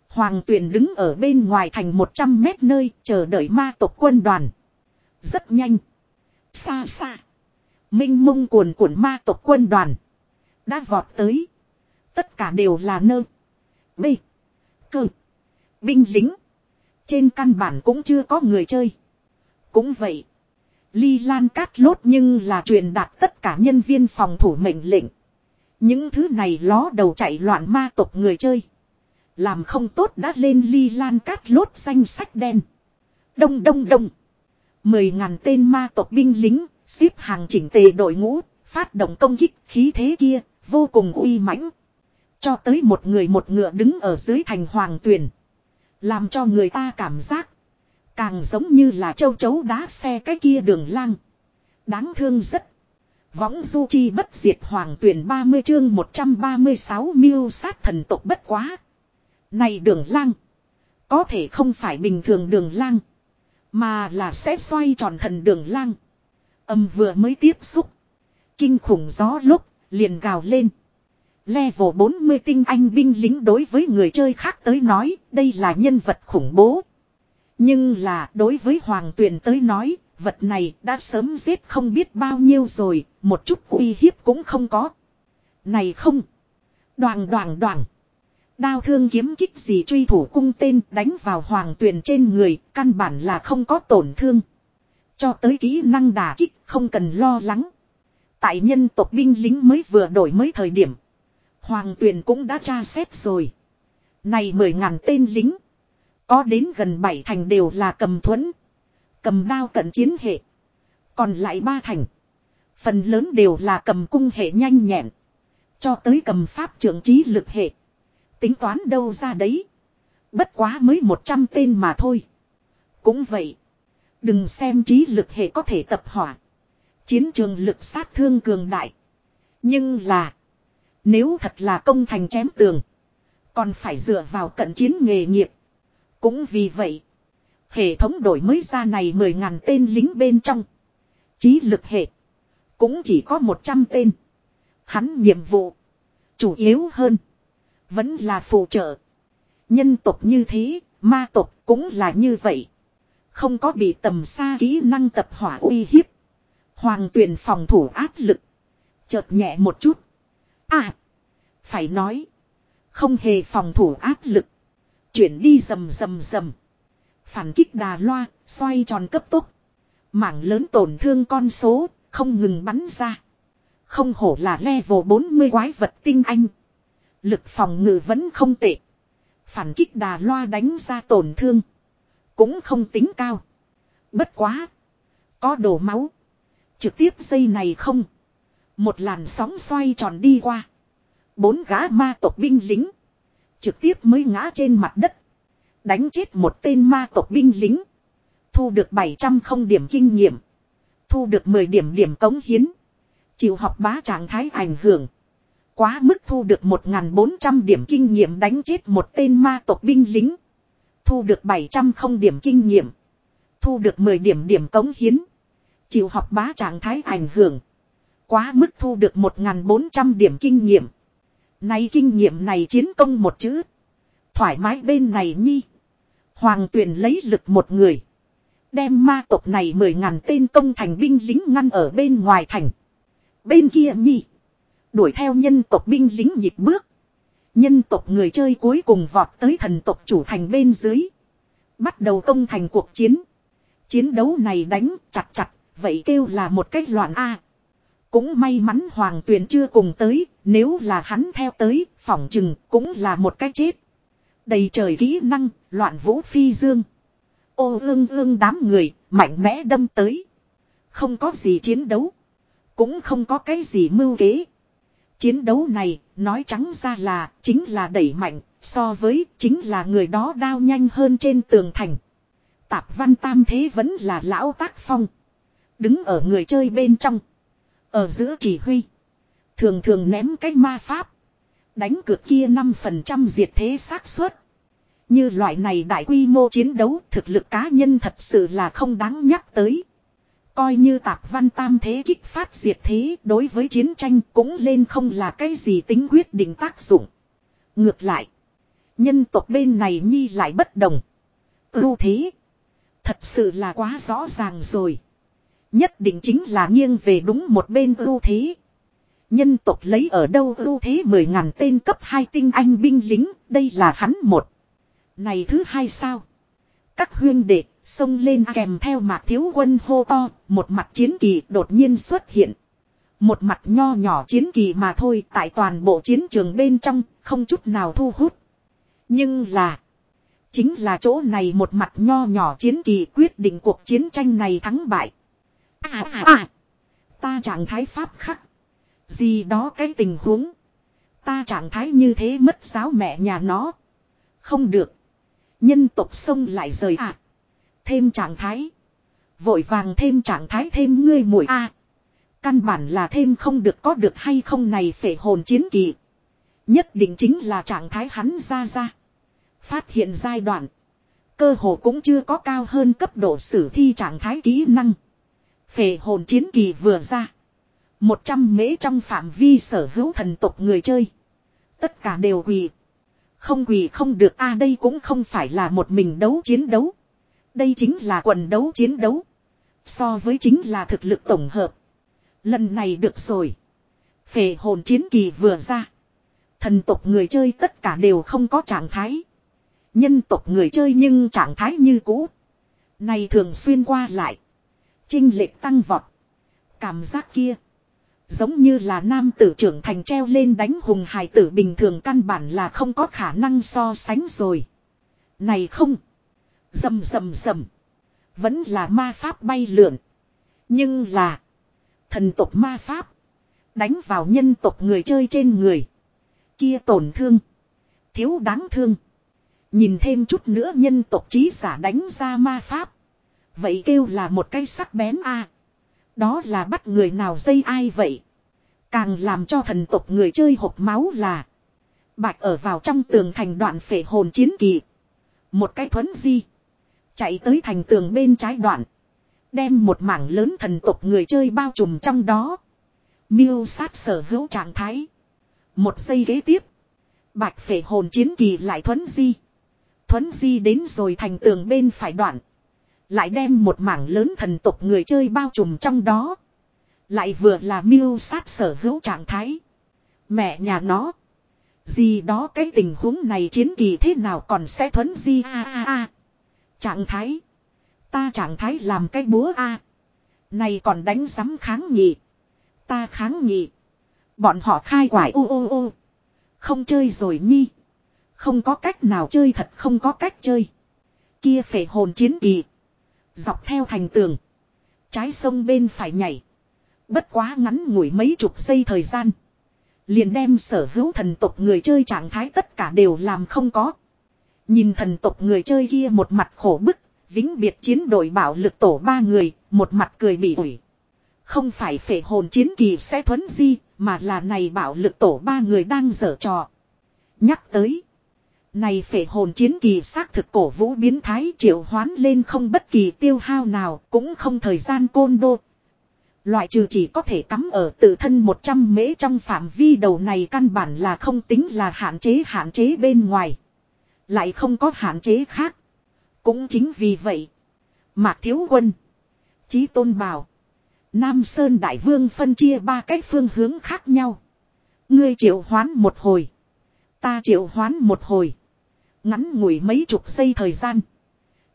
Hoàng tuyển đứng ở bên ngoài thành 100 mét nơi chờ đợi ma tộc quân đoàn. Rất nhanh. Xa xa. Minh mông cuồn cuộn ma tộc quân đoàn. Đã vọt tới. Tất cả đều là nơ. B. Cơ. Binh lính. Trên căn bản cũng chưa có người chơi. Cũng vậy. Ly Lan cát lốt nhưng là truyền đạt tất cả nhân viên phòng thủ mệnh lệnh. Những thứ này ló đầu chạy loạn ma tộc người chơi. Làm không tốt đã lên ly lan cát lốt danh sách đen. Đông đông đông. Mười ngàn tên ma tộc binh lính, xếp hàng chỉnh tề đội ngũ, phát động công kích khí thế kia, vô cùng uy mãnh. Cho tới một người một ngựa đứng ở dưới thành hoàng tuyền. Làm cho người ta cảm giác. Càng giống như là châu chấu đá xe cái kia đường lang. Đáng thương rất. Võng du chi bất diệt hoàng tuyển 30 chương 136 miêu sát thần tộc bất quá. Này đường lang. Có thể không phải bình thường đường lang. Mà là sẽ xoay tròn thần đường lang. Âm vừa mới tiếp xúc. Kinh khủng gió lúc liền gào lên. Level 40 tinh anh binh lính đối với người chơi khác tới nói, đây là nhân vật khủng bố. Nhưng là đối với Hoàng Tuyền tới nói, vật này đã sớm giết không biết bao nhiêu rồi, một chút uy hiếp cũng không có. Này không! Đoàn đoàn đoàn! Đao thương kiếm kích gì truy thủ cung tên đánh vào Hoàng Tuyền trên người, căn bản là không có tổn thương. Cho tới kỹ năng đà kích không cần lo lắng. Tại nhân tộc binh lính mới vừa đổi mới thời điểm. Hoàng tuyền cũng đã tra xét rồi. Này mười ngàn tên lính. Có đến gần bảy thành đều là cầm thuẫn. Cầm đao cận chiến hệ. Còn lại ba thành. Phần lớn đều là cầm cung hệ nhanh nhẹn. Cho tới cầm pháp trưởng trí lực hệ. Tính toán đâu ra đấy. Bất quá mới 100 tên mà thôi. Cũng vậy. Đừng xem trí lực hệ có thể tập hỏa. Chiến trường lực sát thương cường đại. Nhưng là. Nếu thật là công thành chém tường. Còn phải dựa vào cận chiến nghề nghiệp. Cũng vì vậy. Hệ thống đổi mới ra này 10.000 tên lính bên trong. Trí lực hệ. Cũng chỉ có 100 tên. Hắn nhiệm vụ. Chủ yếu hơn. Vẫn là phụ trợ. Nhân tộc như thế, ma tộc cũng là như vậy. Không có bị tầm xa kỹ năng tập hỏa uy hiếp. Hoàng tuyển phòng thủ áp lực. Chợt nhẹ một chút. À. Phải nói. Không hề phòng thủ áp lực. Chuyển đi rầm rầm rầm. Phản kích đà loa, xoay tròn cấp tốc. Mảng lớn tổn thương con số, không ngừng bắn ra. Không hổ là level 40 quái vật tinh anh. Lực phòng ngự vẫn không tệ. Phản kích đà loa đánh ra tổn thương. Cũng không tính cao. Bất quá. Có đổ máu. Trực tiếp dây này không. Một làn sóng xoay tròn đi qua. Bốn gã ma tộc binh lính. Trực tiếp mới ngã trên mặt đất. Đánh chết một tên ma tộc binh lính. Thu được 700 không điểm kinh nghiệm. Thu được 10 điểm điểm cống hiến. Chịu học bá trạng thái ảnh hưởng. Quá mức thu được 1.400 điểm kinh nghiệm đánh chết một tên ma tộc binh lính. Thu được 700 không điểm kinh nghiệm. Thu được 10 điểm điểm cống hiến. Chịu học bá trạng thái ảnh hưởng. Quá mức thu được 1.400 điểm kinh nghiệm. Nay kinh nghiệm này chiến công một chữ. Thoải mái bên này nhi. Hoàng tuyển lấy lực một người. Đem ma tộc này mười ngàn tên công thành binh lính ngăn ở bên ngoài thành. Bên kia nhi. Đuổi theo nhân tộc binh lính nhịp bước. Nhân tộc người chơi cuối cùng vọt tới thần tộc chủ thành bên dưới. Bắt đầu công thành cuộc chiến. Chiến đấu này đánh chặt chặt, vậy kêu là một cách loạn A. Cũng may mắn Hoàng Tuyền chưa cùng tới, nếu là hắn theo tới, phỏng chừng cũng là một cái chết. Đầy trời kỹ năng, loạn vũ phi dương. Ô ương ương đám người, mạnh mẽ đâm tới. Không có gì chiến đấu. Cũng không có cái gì mưu kế. Chiến đấu này, nói trắng ra là, chính là đẩy mạnh, so với chính là người đó đao nhanh hơn trên tường thành. Tạp văn tam thế vẫn là lão tác phong. Đứng ở người chơi bên trong. Ở giữa chỉ huy. Thường thường ném cái ma pháp. Đánh cược kia 5% diệt thế xác suất. Như loại này đại quy mô chiến đấu, thực lực cá nhân thật sự là không đáng nhắc tới. Coi như tạp văn tam thế kích phát diệt thế, đối với chiến tranh cũng lên không là cái gì tính quyết định tác dụng. Ngược lại. Nhân tộc bên này nhi lại bất đồng. Ưu thế. Thật sự là quá rõ ràng rồi. Nhất định chính là nghiêng về đúng một bên ưu thế. Nhân tộc lấy ở đâu ưu thế mười ngàn tên cấp hai tinh anh binh lính, đây là hắn một. Này thứ hai sao? Các huyên đệ, xông lên kèm theo mạc thiếu quân hô to, một mặt chiến kỳ đột nhiên xuất hiện. Một mặt nho nhỏ chiến kỳ mà thôi tại toàn bộ chiến trường bên trong, không chút nào thu hút. Nhưng là, chính là chỗ này một mặt nho nhỏ chiến kỳ quyết định cuộc chiến tranh này thắng bại. À à à, ta trạng thái pháp khắc. Gì đó cái tình huống. Ta trạng thái như thế mất giáo mẹ nhà nó. Không được. Nhân tộc sông lại rời à. Thêm trạng thái. Vội vàng thêm trạng thái thêm ngươi mũi a Căn bản là thêm không được có được hay không này phải hồn chiến kỳ. Nhất định chính là trạng thái hắn ra ra. Phát hiện giai đoạn. Cơ hồ cũng chưa có cao hơn cấp độ sử thi trạng thái kỹ năng. Phệ hồn chiến kỳ vừa ra. Một trăm mễ trong phạm vi sở hữu thần tộc người chơi. Tất cả đều quỳ. Không quỳ không được, a, đây cũng không phải là một mình đấu chiến đấu. Đây chính là quần đấu chiến đấu. So với chính là thực lực tổng hợp. Lần này được rồi. Phệ hồn chiến kỳ vừa ra. Thần tộc người chơi tất cả đều không có trạng thái. Nhân tộc người chơi nhưng trạng thái như cũ. Này thường xuyên qua lại. Trinh lệch tăng vọt. Cảm giác kia. Giống như là nam tử trưởng thành treo lên đánh hùng hài tử bình thường căn bản là không có khả năng so sánh rồi. Này không. Dầm dầm dầm. Vẫn là ma pháp bay lượn. Nhưng là. Thần tộc ma pháp. Đánh vào nhân tộc người chơi trên người. Kia tổn thương. Thiếu đáng thương. Nhìn thêm chút nữa nhân tộc trí giả đánh ra ma pháp. Vậy kêu là một cái sắc bén a Đó là bắt người nào dây ai vậy. Càng làm cho thần tộc người chơi hộp máu là. Bạch ở vào trong tường thành đoạn phệ hồn chiến kỳ. Một cái thuấn di. Chạy tới thành tường bên trái đoạn. Đem một mảng lớn thần tộc người chơi bao trùm trong đó. Miêu sát sở hữu trạng thái. Một giây ghế tiếp. Bạch phệ hồn chiến kỳ lại thuấn di. Thuấn di đến rồi thành tường bên phải đoạn. Lại đem một mảng lớn thần tộc người chơi bao trùm trong đó. Lại vừa là miêu sát sở hữu trạng thái. Mẹ nhà nó. Gì đó cái tình huống này chiến kỳ thế nào còn sẽ thuấn di a a a. Trạng thái. Ta trạng thái làm cái búa a. Này còn đánh sắm kháng nghị. Ta kháng nghị. Bọn họ khai quải ô ô ô. Không chơi rồi nhi. Không có cách nào chơi thật không có cách chơi. Kia phải hồn chiến kỳ. Dọc theo thành tường. Trái sông bên phải nhảy. Bất quá ngắn ngủi mấy chục giây thời gian. Liền đem sở hữu thần tộc người chơi trạng thái tất cả đều làm không có. Nhìn thần tộc người chơi kia một mặt khổ bức, vĩnh biệt chiến đội bảo lực tổ ba người, một mặt cười bị ủi. Không phải phệ hồn chiến kỳ sẽ thuấn di, mà là này bảo lực tổ ba người đang dở trò. Nhắc tới. Này phệ hồn chiến kỳ xác thực cổ vũ biến thái triệu hoán lên không bất kỳ tiêu hao nào, cũng không thời gian côn đô. Loại trừ chỉ có thể cắm ở tự thân 100 mễ trong phạm vi đầu này căn bản là không tính là hạn chế hạn chế bên ngoài. Lại không có hạn chế khác. Cũng chính vì vậy. Mạc Thiếu Quân. Chí Tôn Bảo. Nam Sơn Đại Vương phân chia ba cách phương hướng khác nhau. Ngươi triệu hoán một hồi. Ta triệu hoán một hồi. Ngắn ngủi mấy chục giây thời gian.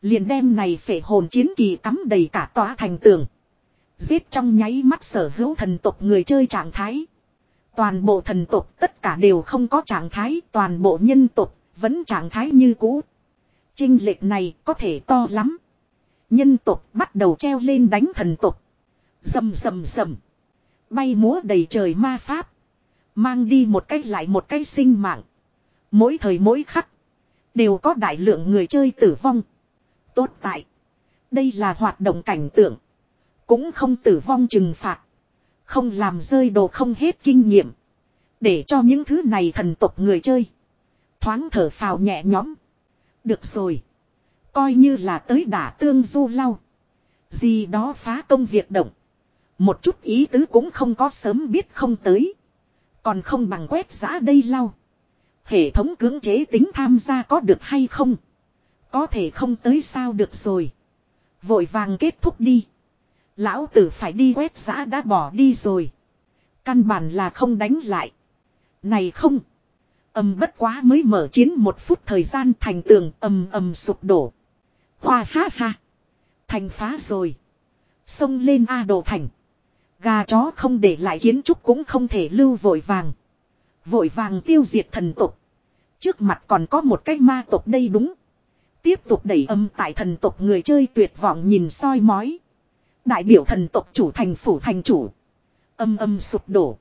Liền đem này phệ hồn chiến kỳ cắm đầy cả tòa thành tường. Giết trong nháy mắt sở hữu thần tộc người chơi trạng thái. Toàn bộ thần tộc tất cả đều không có trạng thái. Toàn bộ nhân tộc vẫn trạng thái như cũ. Trinh lệch này có thể to lắm. Nhân tộc bắt đầu treo lên đánh thần tộc. Dầm dầm dầm. Bay múa đầy trời ma pháp. Mang đi một cách lại một cái sinh mạng. Mỗi thời mỗi khắc. Đều có đại lượng người chơi tử vong. Tốt tại. Đây là hoạt động cảnh tượng. Cũng không tử vong trừng phạt. Không làm rơi đồ không hết kinh nghiệm. Để cho những thứ này thần tộc người chơi. Thoáng thở phào nhẹ nhõm. Được rồi. Coi như là tới đả tương du lau. Gì đó phá công việc động. Một chút ý tứ cũng không có sớm biết không tới. Còn không bằng quét giã đây lau. Hệ thống cưỡng chế tính tham gia có được hay không? Có thể không tới sao được rồi. Vội vàng kết thúc đi. Lão tử phải đi quét giã đã bỏ đi rồi. Căn bản là không đánh lại. Này không. Âm bất quá mới mở chiến một phút thời gian thành tường ầm ầm sụp đổ. Hoa ha ha. Thành phá rồi. Xông lên A đồ thành. Gà chó không để lại kiến trúc cũng không thể lưu vội vàng. Vội vàng tiêu diệt thần tục. Trước mặt còn có một cái ma tộc đây đúng. Tiếp tục đẩy âm tại thần tộc người chơi tuyệt vọng nhìn soi mói. Đại biểu thần tộc chủ thành phủ thành chủ. Âm âm sụp đổ.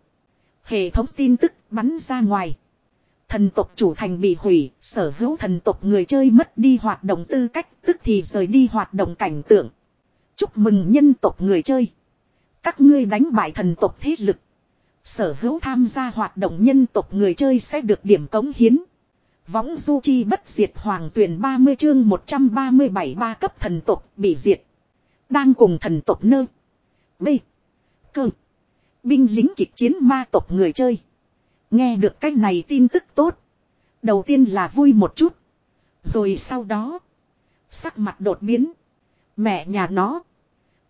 Hệ thống tin tức bắn ra ngoài. Thần tộc chủ thành bị hủy, sở hữu thần tộc người chơi mất đi hoạt động tư cách, tức thì rời đi hoạt động cảnh tượng. Chúc mừng nhân tộc người chơi. Các ngươi đánh bại thần tộc thế lực. Sở hữu tham gia hoạt động nhân tộc người chơi sẽ được điểm cống hiến. Võng du chi bất diệt hoàng tuyển 30 chương 137 ba cấp thần tộc bị diệt. Đang cùng thần tộc nơ. B. Cơ. Binh lính kịch chiến ma tộc người chơi. Nghe được cái này tin tức tốt. Đầu tiên là vui một chút. Rồi sau đó. Sắc mặt đột biến. Mẹ nhà nó.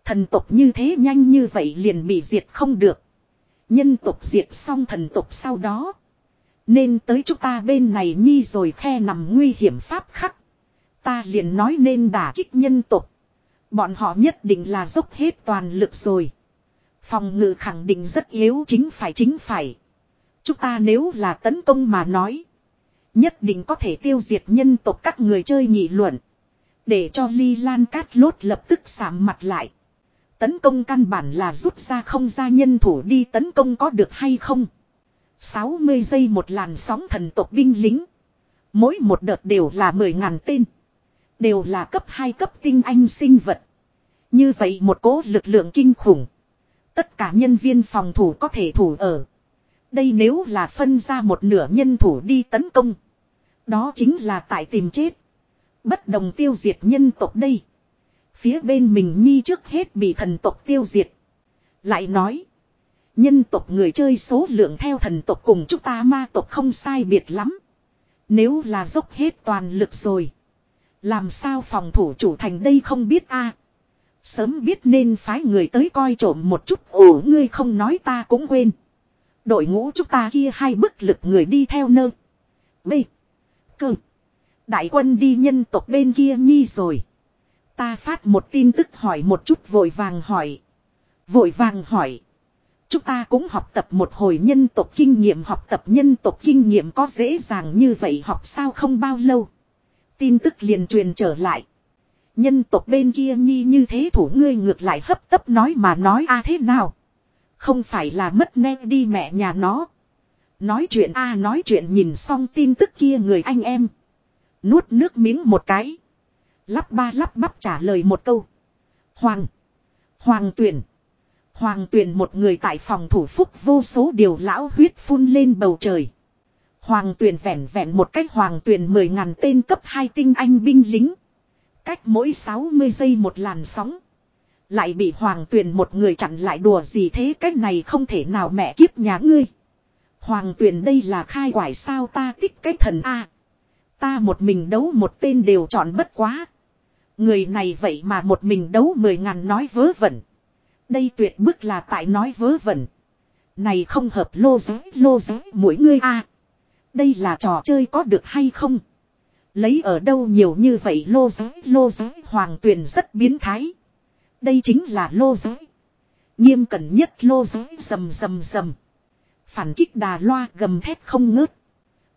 Thần tộc như thế nhanh như vậy liền bị diệt không được. Nhân tộc diệt xong thần tộc sau đó. Nên tới chúng ta bên này nhi rồi khe nằm nguy hiểm pháp khắc. Ta liền nói nên đả kích nhân tộc. Bọn họ nhất định là dốc hết toàn lực rồi. Phòng ngự khẳng định rất yếu, chính phải chính phải. Chúng ta nếu là tấn công mà nói. Nhất định có thể tiêu diệt nhân tộc các người chơi nghị luận. Để cho ly lan cát lốt lập tức sạm mặt lại. Tấn công căn bản là rút ra không ra nhân thủ đi, tấn công có được hay không. 60 giây một làn sóng thần tộc binh lính. Mỗi một đợt đều là 10.000 tên. Đều là cấp 2 cấp tinh anh sinh vật. Như vậy một cố lực lượng kinh khủng. Tất cả nhân viên phòng thủ có thể thủ ở. Đây nếu là phân ra một nửa nhân thủ đi tấn công. Đó chính là tại tìm chết. Bất đồng tiêu diệt nhân tộc đây. Phía bên mình nhi trước hết bị thần tộc tiêu diệt. Lại nói. Nhân tộc người chơi số lượng theo thần tộc cùng chúng ta ma tộc không sai biệt lắm. Nếu là dốc hết toàn lực rồi. Làm sao phòng thủ chủ thành đây không biết a Sớm biết nên phái người tới coi trộm một chút ổ ngươi không nói ta cũng quên. Đội ngũ chúng ta kia hai bức lực người đi theo nơ. B. Cơ. Đại quân đi nhân tộc bên kia nhi rồi. Ta phát một tin tức hỏi một chút, vội vàng hỏi. Vội vàng hỏi. Chúng ta cũng học tập một hồi nhân tộc kinh nghiệm, học tập nhân tộc kinh nghiệm có dễ dàng như vậy học sao không bao lâu. Tin tức liền truyền trở lại. Nhân tộc bên kia nhi như thế thủ ngươi ngược lại hấp tấp nói mà nói a à thế nào. Không phải là mất nè đi mẹ nhà nó. Nói chuyện a à nói chuyện nhìn xong tin tức kia người anh em. Nuốt nước miếng một cái. Lắp ba lắp bắp trả lời một câu. Hoàng. Hoàng tuyển. Hoàng tuyển một người tại phòng thủ phúc vô số điều lão huyết phun lên bầu trời. Hoàng tuyển vẹn vẹn một cách hoàng tuyển mười ngàn tên cấp hai tinh anh binh lính. Cách mỗi 60 giây một làn sóng. Lại bị hoàng tuyển một người chặn lại đùa gì thế cách này không thể nào mẹ kiếp nhà ngươi. Hoàng tuyển đây là khai quải sao ta tích cái thần A. Ta một mình đấu một tên đều chọn bất quá. Người này vậy mà một mình đấu mười ngàn nói vớ vẩn. Đây tuyệt bức là tại nói vớ vẩn. Này không hợp lô giới lô giới mỗi người a Đây là trò chơi có được hay không? Lấy ở đâu nhiều như vậy lô giới lô giới hoàng tuyền rất biến thái. Đây chính là lô giới. Nghiêm cẩn nhất lô giới rầm rầm rầm. Phản kích đà loa gầm thét không ngớt.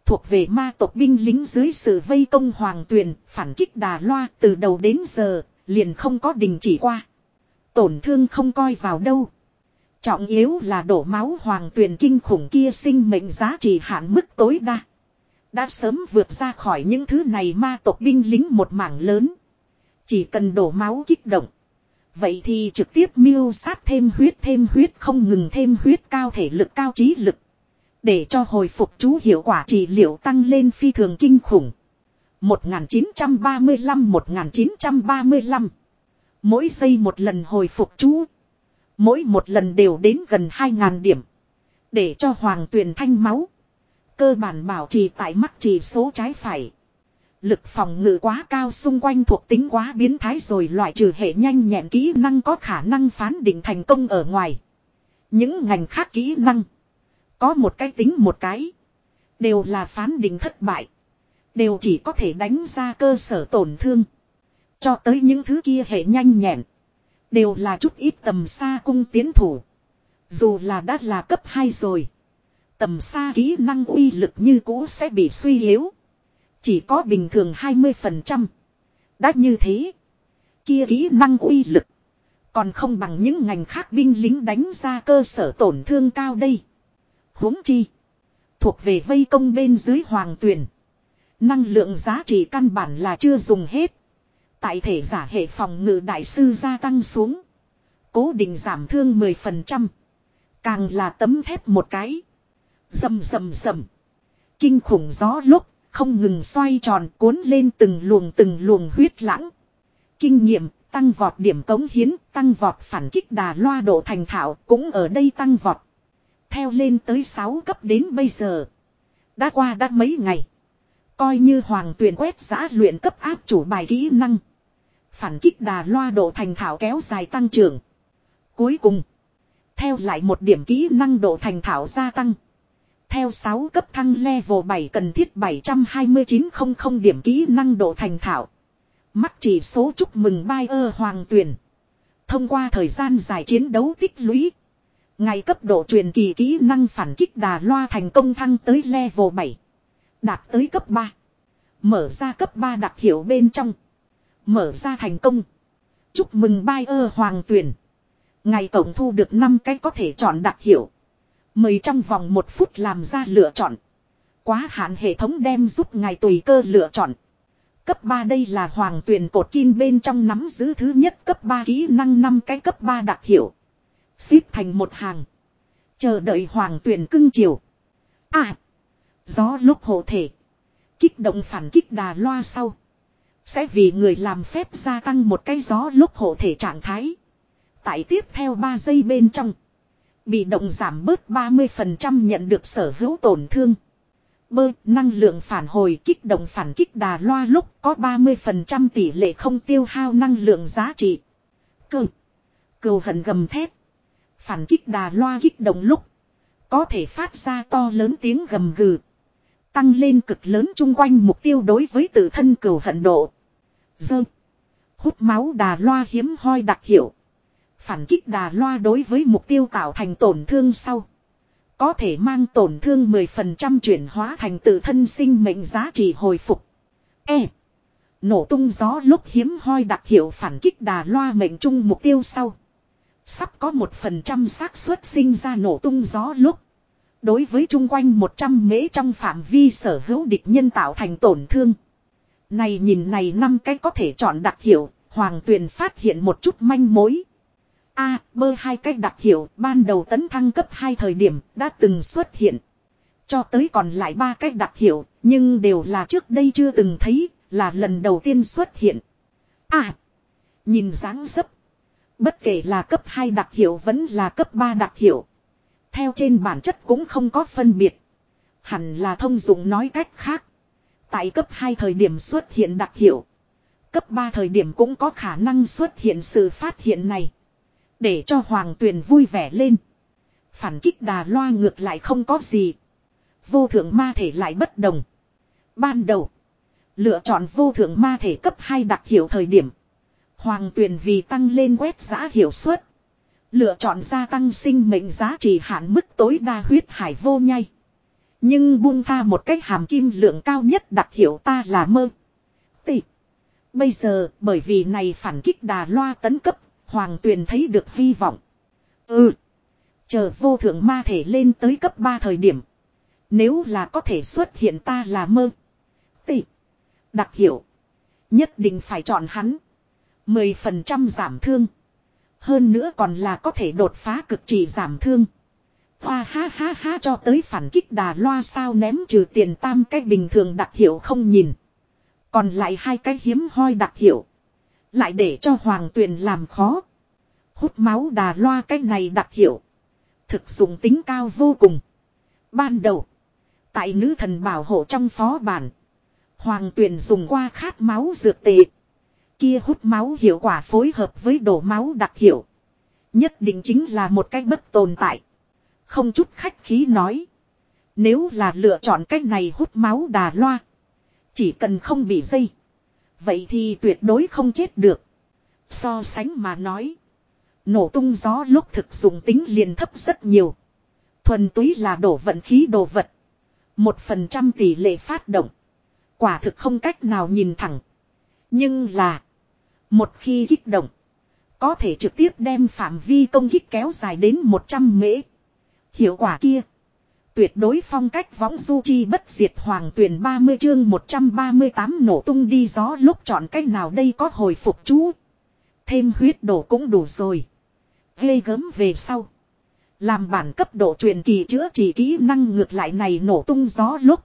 Thuộc về ma tộc binh lính dưới sự vây công hoàng tuyền, phản kích đà loa từ đầu đến giờ, liền không có đình chỉ qua. Tổn thương không coi vào đâu. Trọng yếu là đổ máu hoàng tuyền kinh khủng kia sinh mệnh giá trị hạn mức tối đa. Đã sớm vượt ra khỏi những thứ này ma tộc binh lính một mảng lớn. Chỉ cần đổ máu kích động. Vậy thì trực tiếp miêu sát thêm huyết thêm huyết không ngừng thêm huyết cao thể lực cao trí lực. Để cho hồi phục chú hiệu quả trị liệu tăng lên phi thường kinh khủng. 1935-1935 Mỗi giây một lần hồi phục chú. Mỗi một lần đều đến gần 2.000 điểm. Để cho hoàng tuyền thanh máu. Cơ bản bảo trì tại mắt chỉ số trái phải. Lực phòng ngự quá cao xung quanh thuộc tính quá biến thái rồi loại trừ hệ nhanh nhẹn kỹ năng có khả năng phán định thành công ở ngoài. Những ngành khác kỹ năng. Có một cái tính một cái. Đều là phán định thất bại. Đều chỉ có thể đánh ra cơ sở tổn thương. Cho tới những thứ kia hệ nhanh nhẹn. Đều là chút ít tầm xa cung tiến thủ. Dù là đã là cấp 2 rồi. Tầm xa kỹ năng uy lực như cũ sẽ bị suy yếu. Chỉ có bình thường 20%. Đã như thế. Kia kỹ năng uy lực. Còn không bằng những ngành khác binh lính đánh ra cơ sở tổn thương cao đây huống chi. Thuộc về vây công bên dưới hoàng tuyển. Năng lượng giá trị căn bản là chưa dùng hết. Tại thể giả hệ phòng ngự đại sư gia tăng xuống. Cố định giảm thương 10%. Càng là tấm thép một cái. Dầm dầm dầm. Kinh khủng gió lúc, không ngừng xoay tròn cuốn lên từng luồng từng luồng huyết lãng. Kinh nghiệm, tăng vọt điểm cống hiến, tăng vọt phản kích đà loa độ thành thạo cũng ở đây tăng vọt. Theo lên tới 6 cấp đến bây giờ. Đã qua đã mấy ngày. Coi như hoàng tuyển quét giã luyện cấp áp chủ bài kỹ năng. Phản kích đà loa độ thành thảo kéo dài tăng trưởng. Cuối cùng. Theo lại một điểm kỹ năng độ thành thảo gia tăng. Theo 6 cấp thăng level 7 cần thiết 72900 điểm kỹ năng độ thành thảo. Mắc chỉ số chúc mừng bai ơ hoàng tuyển. Thông qua thời gian dài chiến đấu tích lũy. Ngày cấp độ truyền kỳ kỹ năng phản kích đà loa thành công thăng tới level 7. Đạt tới cấp 3. Mở ra cấp 3 đặc hiệu bên trong. Mở ra thành công. Chúc mừng bai ơ hoàng tuyển. Ngày tổng thu được 5 cái có thể chọn đặc hiệu. Mời trong vòng 1 phút làm ra lựa chọn. Quá hạn hệ thống đem giúp ngài tùy cơ lựa chọn. Cấp 3 đây là hoàng tuyển cột kim bên trong nắm giữ thứ nhất cấp 3 kỹ năng 5 cái cấp 3 đặc hiệu. Xếp thành một hàng. Chờ đợi hoàng tuyển cưng chiều. À. Gió lúc hộ thể. Kích động phản kích đà loa sau. Sẽ vì người làm phép gia tăng một cái gió lúc hộ thể trạng thái. Tại tiếp theo 3 giây bên trong. Bị động giảm bớt 30% nhận được sở hữu tổn thương. Bơ, năng lượng phản hồi kích động phản kích đà loa lúc có 30% tỷ lệ không tiêu hao năng lượng giá trị. Cơ. Cầu hận gầm thép. Phản kích đà loa kích động lúc. Có thể phát ra to lớn tiếng gầm gừ. Tăng lên cực lớn chung quanh mục tiêu đối với tự thân cầu hận độ. Dơ. Hút máu đà loa hiếm hoi đặc hiệu. Phản kích đà loa đối với mục tiêu tạo thành tổn thương sau. Có thể mang tổn thương 10% chuyển hóa thành tự thân sinh mệnh giá trị hồi phục. E. Nổ tung gió lúc hiếm hoi đặc hiệu phản kích đà loa mệnh trung mục tiêu sau. Sắp có 1% xác suất sinh ra nổ tung gió lúc. Đối với chung quanh 100 mễ trong phạm vi sở hữu địch nhân tạo thành tổn thương. Này nhìn này năm cái có thể chọn đặc hiệu, Hoàng Tuyền phát hiện một chút manh mối. A, bơ hai cách đặc hiệu ban đầu tấn thăng cấp hai thời điểm đã từng xuất hiện. Cho tới còn lại ba cách đặc hiệu, nhưng đều là trước đây chưa từng thấy, là lần đầu tiên xuất hiện. A, nhìn dáng dấp. Bất kể là cấp 2 đặc hiệu vẫn là cấp 3 đặc hiệu. Theo trên bản chất cũng không có phân biệt. Hẳn là thông dụng nói cách khác. Tại cấp 2 thời điểm xuất hiện đặc hiệu. Cấp 3 thời điểm cũng có khả năng xuất hiện sự phát hiện này. Để cho Hoàng Tuyền vui vẻ lên. Phản kích đà loa ngược lại không có gì. Vô thượng ma thể lại bất đồng. Ban đầu. Lựa chọn vô thượng ma thể cấp 2 đặc hiệu thời điểm. Hoàng Tuyền vì tăng lên quét giã hiệu suất. Lựa chọn gia tăng sinh mệnh giá trị hạn mức tối đa huyết hải vô nhai. Nhưng buông tha một cách hàm kim lượng cao nhất đặc hiệu ta là mơ. Tị. Bây giờ, bởi vì này phản kích đà loa tấn cấp, Hoàng tuyền thấy được hy vọng. Ừ. Chờ vô thượng ma thể lên tới cấp 3 thời điểm. Nếu là có thể xuất hiện ta là mơ. Tị. Đặc hiệu. Nhất định phải chọn hắn. 10% giảm thương. Hơn nữa còn là có thể đột phá cực trị giảm thương. Hoa ha ha ha, cho tới phản kích đà loa sao ném trừ tiền tam cái bình thường đặc hiệu không nhìn. Còn lại hai cái hiếm hoi đặc hiệu. Lại để cho hoàng tuyền làm khó. Hút máu đà loa cái này đặc hiệu. Thực dụng tính cao vô cùng. Ban đầu. Tại nữ thần bảo hộ trong phó bản. Hoàng tuyền dùng qua khát máu dược tệ. Kia hút máu hiệu quả phối hợp với đổ máu đặc hiệu. Nhất định chính là một cách bất tồn tại. Không chút khách khí nói. Nếu là lựa chọn cách này hút máu đà loa. Chỉ cần không bị dây. Vậy thì tuyệt đối không chết được. So sánh mà nói. Nổ tung gió lúc thực dụng tính liền thấp rất nhiều. Thuần túy là đổ vận khí đồ vật. Một phần trăm tỷ lệ phát động. Quả thực không cách nào nhìn thẳng. Nhưng là. Một khi kích động. Có thể trực tiếp đem phạm vi công kích kéo dài đến 100 mễ. Hiệu quả kia. Tuyệt đối phong cách võng du chi bất diệt hoàng tuyển 30 chương 138 nổ tung đi gió lúc chọn cách nào đây có hồi phục chú. Thêm huyết đổ cũng đủ rồi. Gây gớm về sau. Làm bản cấp độ truyền kỳ chữa trị kỹ năng ngược lại này nổ tung gió lúc.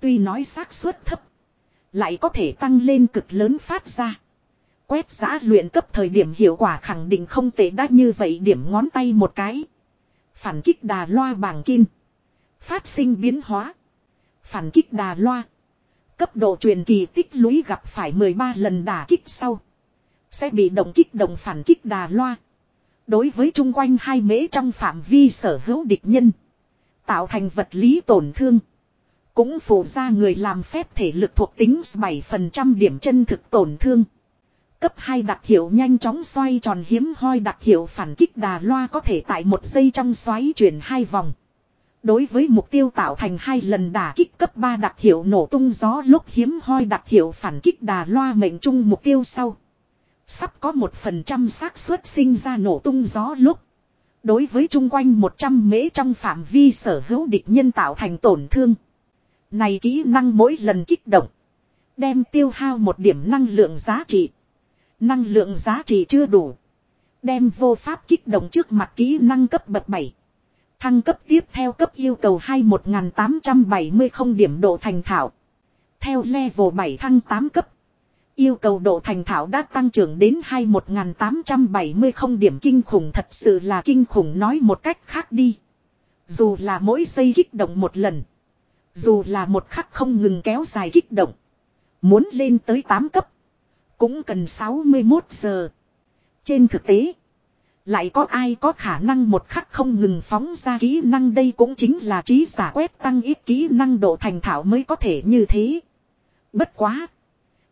Tuy nói xác suất thấp. Lại có thể tăng lên cực lớn phát ra. Quét giã luyện cấp thời điểm hiệu quả khẳng định không tệ đã như vậy điểm ngón tay một cái. Phản kích đà loa bảng kim. Phát sinh biến hóa. Phản kích đà loa. Cấp độ truyền kỳ tích lũy gặp phải 13 lần đả kích sau. Sẽ bị động kích động phản kích đà loa. Đối với chung quanh hai mễ trong phạm vi sở hữu địch nhân. Tạo thành vật lý tổn thương. Cũng phụ ra người làm phép thể lực thuộc tính 7% điểm chân thực tổn thương. Cấp 2 đặc hiệu nhanh chóng xoay tròn hiếm hoi đặc hiệu phản kích đà loa có thể tại một giây trong xoáy chuyển hai vòng. Đối với mục tiêu tạo thành hai lần đả kích cấp 3 đặc hiệu nổ tung gió lúc hiếm hoi đặc hiệu phản kích đà loa mệnh trung mục tiêu sau. Sắp có một phần trăm xác suất sinh ra nổ tung gió lúc. Đối với chung quanh 100 mễ trong phạm vi sở hữu địch nhân tạo thành tổn thương. Này kỹ năng mỗi lần kích động. Đem tiêu hao một điểm năng lượng giá trị. Năng lượng giá trị chưa đủ. Đem vô pháp kích động trước mặt kỹ năng cấp bậc 7. Thăng cấp tiếp theo cấp yêu cầu 21870 không điểm độ thành thảo. Theo level 7 thăng 8 cấp. Yêu cầu độ thành thảo đã tăng trưởng đến 21870 không điểm kinh khủng thật sự là kinh khủng nói một cách khác đi. Dù là mỗi giây kích động một lần. Dù là một khắc không ngừng kéo dài kích động. Muốn lên tới 8 cấp. Cũng cần 61 giờ. Trên thực tế. Lại có ai có khả năng một khắc không ngừng phóng ra kỹ năng đây cũng chính là trí giả quét tăng ít kỹ năng độ thành thạo mới có thể như thế. Bất quá.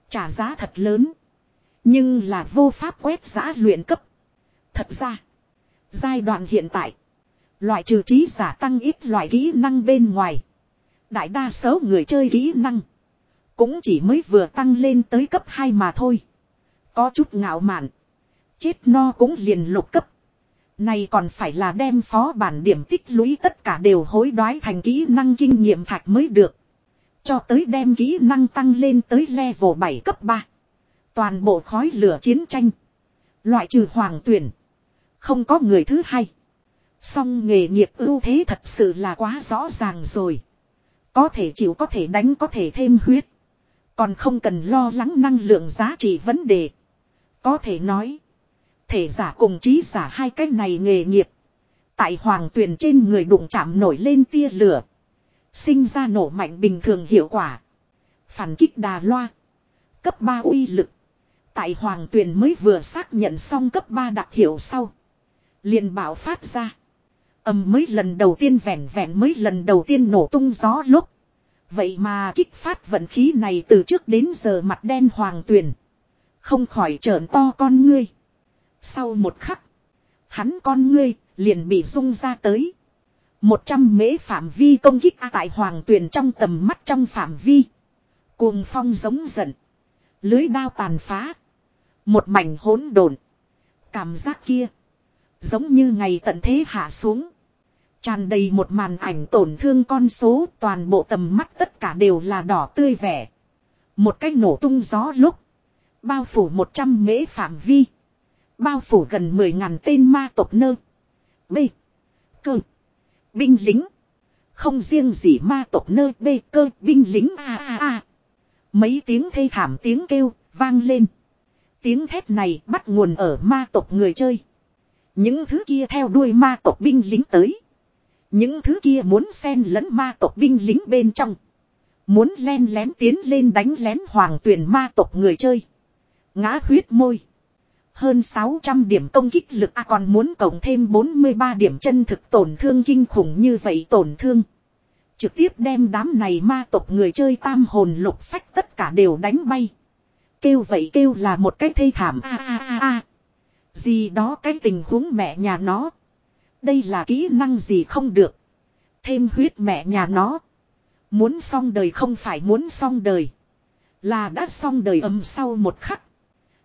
Trả giá thật lớn. Nhưng là vô pháp quét giã luyện cấp. Thật ra. Giai đoạn hiện tại. Loại trừ trí giả tăng ít loại kỹ năng bên ngoài. Đại đa số người chơi kỹ năng. Cũng chỉ mới vừa tăng lên tới cấp 2 mà thôi. Có chút ngạo mạn. Chết no cũng liền lục cấp. Này còn phải là đem phó bản điểm tích lũy tất cả đều hối đoái thành kỹ năng kinh nghiệm thạch mới được. Cho tới đem kỹ năng tăng lên tới level 7 cấp 3. Toàn bộ khói lửa chiến tranh. Loại trừ hoàng tuyển. Không có người thứ hai. Song nghề nghiệp ưu thế thật sự là quá rõ ràng rồi. Có thể chịu có thể đánh có thể thêm huyết. Còn không cần lo lắng năng lượng giá trị vấn đề. Có thể nói. Thể giả cùng trí giả hai cái này nghề nghiệp. Tại hoàng tuyền trên người đụng chạm nổi lên tia lửa. Sinh ra nổ mạnh bình thường hiệu quả. Phản kích đà loa. Cấp 3 uy lực. Tại hoàng tuyền mới vừa xác nhận xong cấp 3 đặc hiệu sau. liền bảo phát ra. Âm mới lần đầu tiên vẹn vẹn mới lần đầu tiên nổ tung gió lúc. Vậy mà kích phát vận khí này từ trước đến giờ mặt đen hoàng tuyền. Không khỏi trợn to con ngươi. Sau một khắc. Hắn con ngươi liền bị rung ra tới. Một trăm mễ phạm vi công kích A tại hoàng tuyền trong tầm mắt trong phạm vi. Cuồng phong giống giận. Lưới đao tàn phá. Một mảnh hỗn độn. Cảm giác kia. Giống như ngày tận thế hạ xuống. Tràn đầy một màn ảnh tổn thương con số, toàn bộ tầm mắt tất cả đều là đỏ tươi vẻ. Một cái nổ tung gió lúc. Bao phủ một trăm mễ phạm vi. Bao phủ gần mười ngàn tên ma tộc nơ. B. Cơ. Binh lính. Không riêng gì ma tộc nơ, B cơ, binh lính, a a a. Mấy tiếng thê thảm tiếng kêu, vang lên. Tiếng thét này bắt nguồn ở ma tộc người chơi. Những thứ kia theo đuôi ma tộc binh lính tới. Những thứ kia muốn xen lẫn ma tộc binh lính bên trong. Muốn len lén tiến lên đánh lén hoàng tuyển ma tộc người chơi. Ngã huyết môi. Hơn 600 điểm công kích lực A còn muốn cộng thêm 43 điểm chân thực tổn thương kinh khủng như vậy tổn thương. Trực tiếp đem đám này ma tộc người chơi tam hồn lục phách tất cả đều đánh bay. Kêu vậy kêu là một cái thê thảm a a a a. Gì đó cái tình huống mẹ nhà nó. Đây là kỹ năng gì không được. Thêm huyết mẹ nhà nó. Muốn xong đời không phải muốn xong đời. Là đã xong đời ấm sau một khắc.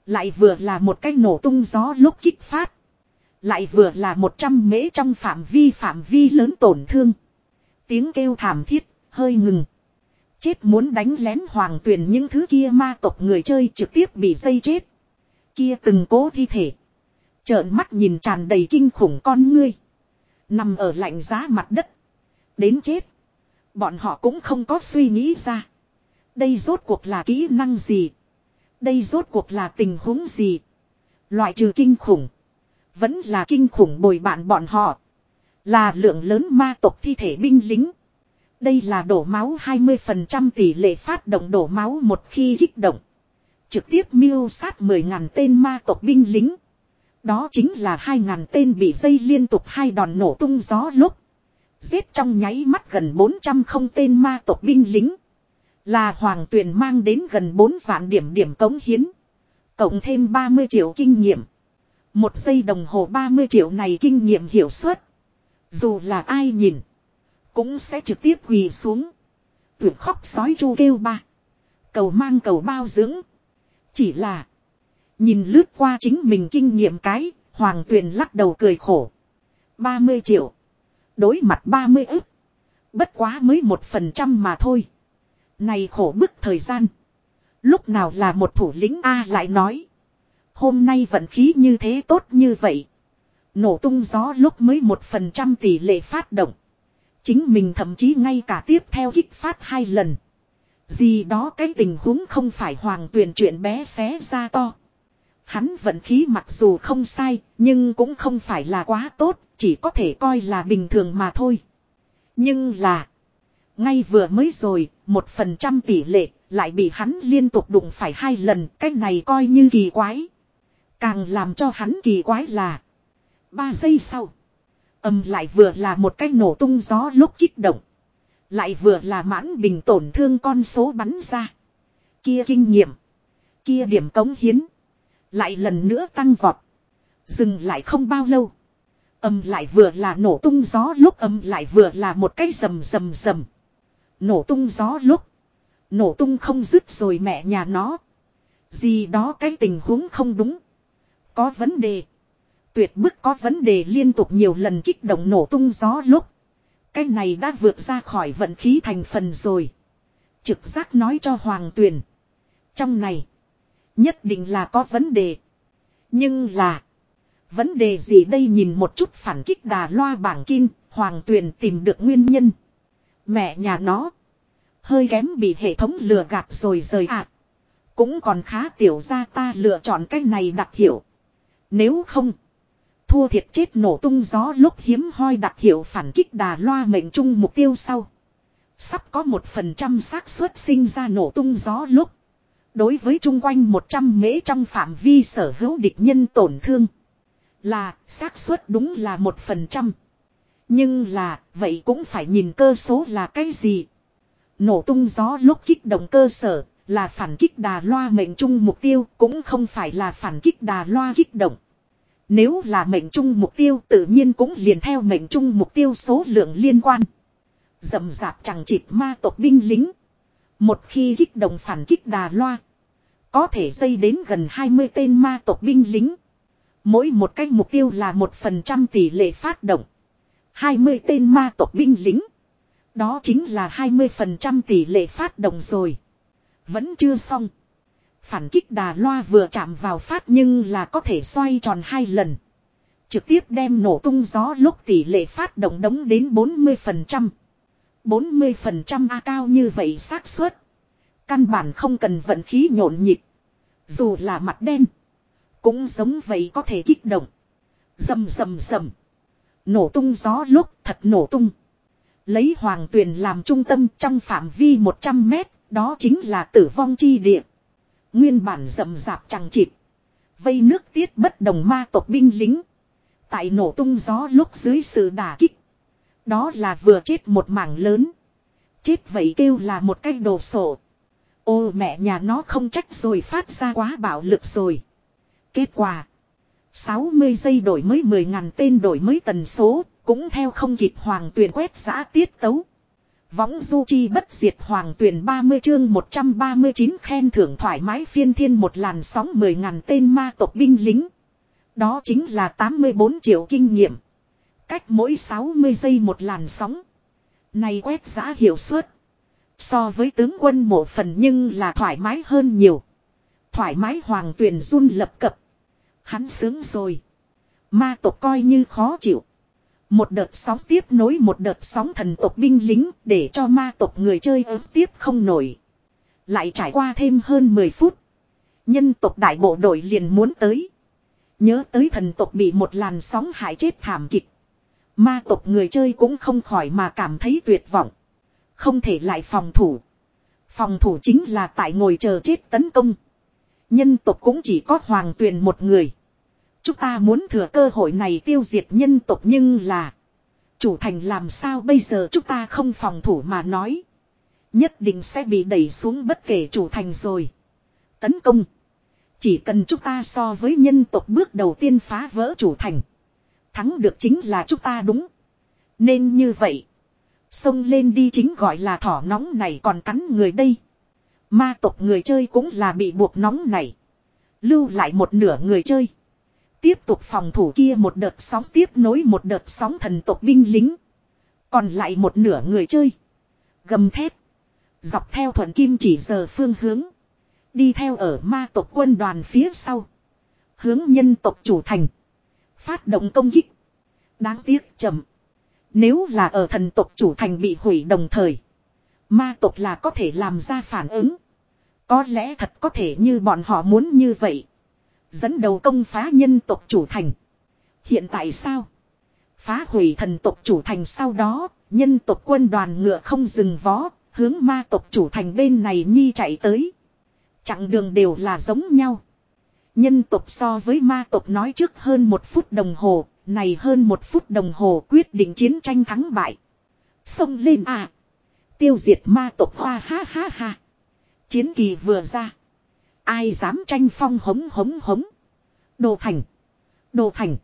Lại vừa là một cái nổ tung gió lúc kích phát. Lại vừa là một trăm mễ trong phạm vi phạm vi lớn tổn thương. Tiếng kêu thảm thiết, hơi ngừng. Chết muốn đánh lén hoàng tuyển những thứ kia ma tộc người chơi trực tiếp bị dây chết. Kia từng cố thi thể. Trợn mắt nhìn tràn đầy kinh khủng con ngươi. Nằm ở lạnh giá mặt đất. Đến chết. Bọn họ cũng không có suy nghĩ ra. Đây rốt cuộc là kỹ năng gì. Đây rốt cuộc là tình huống gì. Loại trừ kinh khủng. Vẫn là kinh khủng bồi bạn bọn họ. Là lượng lớn ma tộc thi thể binh lính. Đây là đổ máu 20% tỷ lệ phát động đổ máu một khi kích động. Trực tiếp miêu sát 10.000 tên ma tộc binh lính. Đó chính là hai ngàn tên bị dây liên tục hai đòn nổ tung gió lúc. Giết trong nháy mắt gần 400 không tên ma tộc binh lính. Là hoàng tuyền mang đến gần 4 vạn điểm điểm cống hiến. Cộng thêm 30 triệu kinh nghiệm. Một giây đồng hồ 30 triệu này kinh nghiệm hiệu suất. Dù là ai nhìn. Cũng sẽ trực tiếp quỳ xuống. Tuyệt khóc sói chu kêu ba. Cầu mang cầu bao dưỡng. Chỉ là. Nhìn lướt qua chính mình kinh nghiệm cái. Hoàng tuyền lắc đầu cười khổ. 30 triệu. Đối mặt 30 ức. Bất quá mới một phần trăm mà thôi. Này khổ bức thời gian. Lúc nào là một thủ lĩnh A lại nói. Hôm nay vận khí như thế tốt như vậy. Nổ tung gió lúc mới một phần trăm tỷ lệ phát động. Chính mình thậm chí ngay cả tiếp theo kích phát hai lần. Gì đó cái tình huống không phải hoàng tuyển chuyện bé xé ra to. Hắn vận khí mặc dù không sai, nhưng cũng không phải là quá tốt, chỉ có thể coi là bình thường mà thôi. Nhưng là, ngay vừa mới rồi, một phần trăm tỷ lệ, lại bị hắn liên tục đụng phải hai lần, cái này coi như kỳ quái. Càng làm cho hắn kỳ quái là, ba giây sau, âm lại vừa là một cái nổ tung gió lúc kích động. Lại vừa là mãn bình tổn thương con số bắn ra. Kia kinh nghiệm. Kia điểm cống hiến. Lại lần nữa tăng vọt. Dừng lại không bao lâu. Âm lại vừa là nổ tung gió lúc âm lại vừa là một cái rầm rầm rầm. Nổ tung gió lúc. Nổ tung không dứt rồi mẹ nhà nó. Gì đó cái tình huống không đúng. Có vấn đề. Tuyệt bức có vấn đề liên tục nhiều lần kích động nổ tung gió lúc. Cái này đã vượt ra khỏi vận khí thành phần rồi. Trực giác nói cho Hoàng Tuyền. Trong này. Nhất định là có vấn đề. Nhưng là. Vấn đề gì đây nhìn một chút phản kích đà loa bảng kim. Hoàng Tuyền tìm được nguyên nhân. Mẹ nhà nó. Hơi kém bị hệ thống lừa gạt rồi rời ạ. À. Cũng còn khá tiểu ra ta lựa chọn cái này đặc hiệu. Nếu không. Thua thiệt chết nổ tung gió lúc hiếm hoi đặc hiệu phản kích đà loa mệnh trung mục tiêu sau. Sắp có một phần trăm xác suất sinh ra nổ tung gió lúc. Đối với chung quanh 100 mễ trong phạm vi sở hữu địch nhân tổn thương. Là xác suất đúng là một phần trăm. Nhưng là, vậy cũng phải nhìn cơ số là cái gì. Nổ tung gió lúc kích động cơ sở, là phản kích đà loa mệnh trung mục tiêu, cũng không phải là phản kích đà loa kích động. Nếu là mệnh trung mục tiêu, tự nhiên cũng liền theo mệnh trung mục tiêu số lượng liên quan. Dầm dạp chẳng chịt ma tộc binh lính. Một khi kích động phản kích đà loa. Có thể dây đến gần 20 tên ma tộc binh lính. Mỗi một cách mục tiêu là một phần trăm tỷ lệ phát động. 20 tên ma tộc binh lính. Đó chính là 20% tỷ lệ phát động rồi. Vẫn chưa xong. Phản kích đà loa vừa chạm vào phát nhưng là có thể xoay tròn hai lần. Trực tiếp đem nổ tung gió lúc tỷ lệ phát động đống đến 40%. 40% A cao như vậy xác suất. Căn bản không cần vận khí nhộn nhịp. Dù là mặt đen. Cũng giống vậy có thể kích động. Dầm dầm dầm. Nổ tung gió lúc thật nổ tung. Lấy hoàng tuyền làm trung tâm trong phạm vi 100 mét. Đó chính là tử vong chi địa. Nguyên bản rầm rạp chẳng chịt. Vây nước tiết bất đồng ma tộc binh lính. Tại nổ tung gió lúc dưới sự đả kích. Đó là vừa chết một mảng lớn. Chết vậy kêu là một cái đồ sổ. Ô mẹ nhà nó không trách rồi phát ra quá bạo lực rồi. Kết quả. 60 giây đổi mới 10 ngàn tên đổi mới tần số. Cũng theo không kịp hoàng tuyển quét giã tiết tấu. Võng du chi bất diệt hoàng tuyển 30 chương 139 khen thưởng thoải mái phiên thiên một làn sóng 10 ngàn tên ma tộc binh lính. Đó chính là 84 triệu kinh nghiệm. Cách mỗi 60 giây một làn sóng. Này quét giã hiệu suất. So với tướng quân mộ phần nhưng là thoải mái hơn nhiều. Thoải mái hoàng tuyển run lập cập. Hắn sướng rồi. Ma tộc coi như khó chịu. Một đợt sóng tiếp nối một đợt sóng thần tộc binh lính để cho ma tộc người chơi ớt tiếp không nổi. Lại trải qua thêm hơn 10 phút. Nhân tộc đại bộ đội liền muốn tới. Nhớ tới thần tộc bị một làn sóng hại chết thảm kịch. Ma tộc người chơi cũng không khỏi mà cảm thấy tuyệt vọng. Không thể lại phòng thủ. Phòng thủ chính là tại ngồi chờ chết tấn công. Nhân tộc cũng chỉ có hoàng tuyền một người. Chúng ta muốn thừa cơ hội này tiêu diệt nhân tộc nhưng là. chủ thành làm sao bây giờ chúng ta không phòng thủ mà nói. Nhất định sẽ bị đẩy xuống bất kể chủ thành rồi. Tấn công. Chỉ cần chúng ta so với nhân tộc bước đầu tiên phá vỡ chủ thành. Thắng được chính là chúng ta đúng. Nên như vậy. Xông lên đi chính gọi là thỏ nóng này còn cắn người đây. Ma tộc người chơi cũng là bị buộc nóng này. Lưu lại một nửa người chơi. Tiếp tục phòng thủ kia một đợt sóng tiếp nối một đợt sóng thần tộc binh lính. Còn lại một nửa người chơi. Gầm thép. Dọc theo thuận kim chỉ giờ phương hướng. Đi theo ở ma tộc quân đoàn phía sau. Hướng nhân tộc chủ thành. Phát động công kích. Đáng tiếc chậm. Nếu là ở thần tộc chủ thành bị hủy đồng thời. Ma tộc là có thể làm ra phản ứng. Có lẽ thật có thể như bọn họ muốn như vậy. Dẫn đầu công phá nhân tộc chủ thành. Hiện tại sao? Phá hủy thần tộc chủ thành sau đó, nhân tộc quân đoàn ngựa không dừng vó, hướng ma tộc chủ thành bên này nhi chạy tới. Chặng đường đều là giống nhau. Nhân tộc so với ma tộc nói trước hơn một phút đồng hồ, này hơn một phút đồng hồ quyết định chiến tranh thắng bại. Xông lên à! Tiêu diệt ma tộc hoa ha ha ha. Chiến kỳ vừa ra. Ai dám tranh phong hống hống hống. Đồ thành. Đồ thành.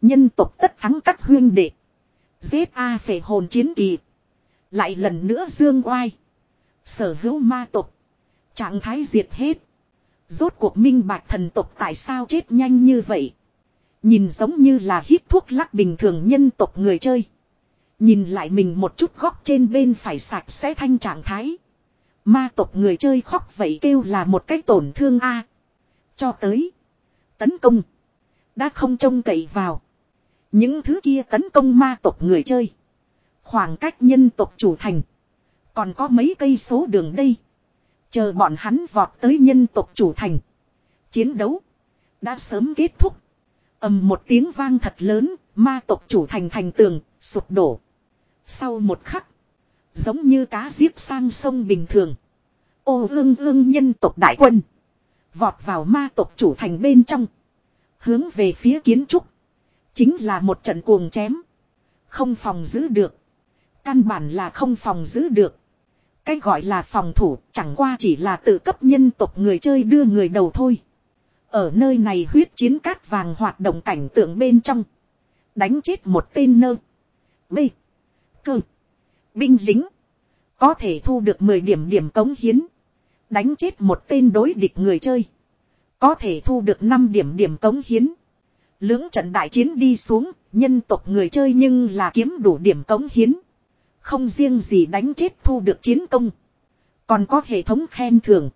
Nhân tộc tất thắng các huyên đệ. Giết A phệ hồn chiến kỳ. Lại lần nữa dương oai. Sở hữu ma tộc. Trạng thái diệt hết. Rốt cuộc minh bạch thần tộc tại sao chết nhanh như vậy. Nhìn giống như là hít thuốc lắc bình thường nhân tộc người chơi. Nhìn lại mình một chút góc trên bên phải sạch sẽ thanh trạng thái. Ma tộc người chơi khóc vậy kêu là một cái tổn thương a Cho tới. Tấn công. Đã không trông cậy vào. Những thứ kia tấn công ma tộc người chơi. Khoảng cách nhân tộc chủ thành. Còn có mấy cây số đường đây. Chờ bọn hắn vọt tới nhân tộc chủ thành. Chiến đấu. Đã sớm kết thúc. ầm một tiếng vang thật lớn. Ma tộc chủ thành thành tường. Sụp đổ. Sau một khắc. Giống như cá giết sang sông bình thường. Ô ương ương nhân tộc đại quân. Vọt vào ma tộc chủ thành bên trong. Hướng về phía kiến trúc. Chính là một trận cuồng chém. Không phòng giữ được. Căn bản là không phòng giữ được. Cái gọi là phòng thủ chẳng qua chỉ là tự cấp nhân tộc người chơi đưa người đầu thôi. Ở nơi này huyết chiến cát vàng hoạt động cảnh tượng bên trong. Đánh chết một tên nơ. B. Cơ. Binh lính. Có thể thu được 10 điểm điểm cống hiến. Đánh chết một tên đối địch người chơi. Có thể thu được 5 điểm điểm cống hiến. Lưỡng trận đại chiến đi xuống, nhân tộc người chơi nhưng là kiếm đủ điểm cống hiến. Không riêng gì đánh chết thu được chiến công. Còn có hệ thống khen thưởng.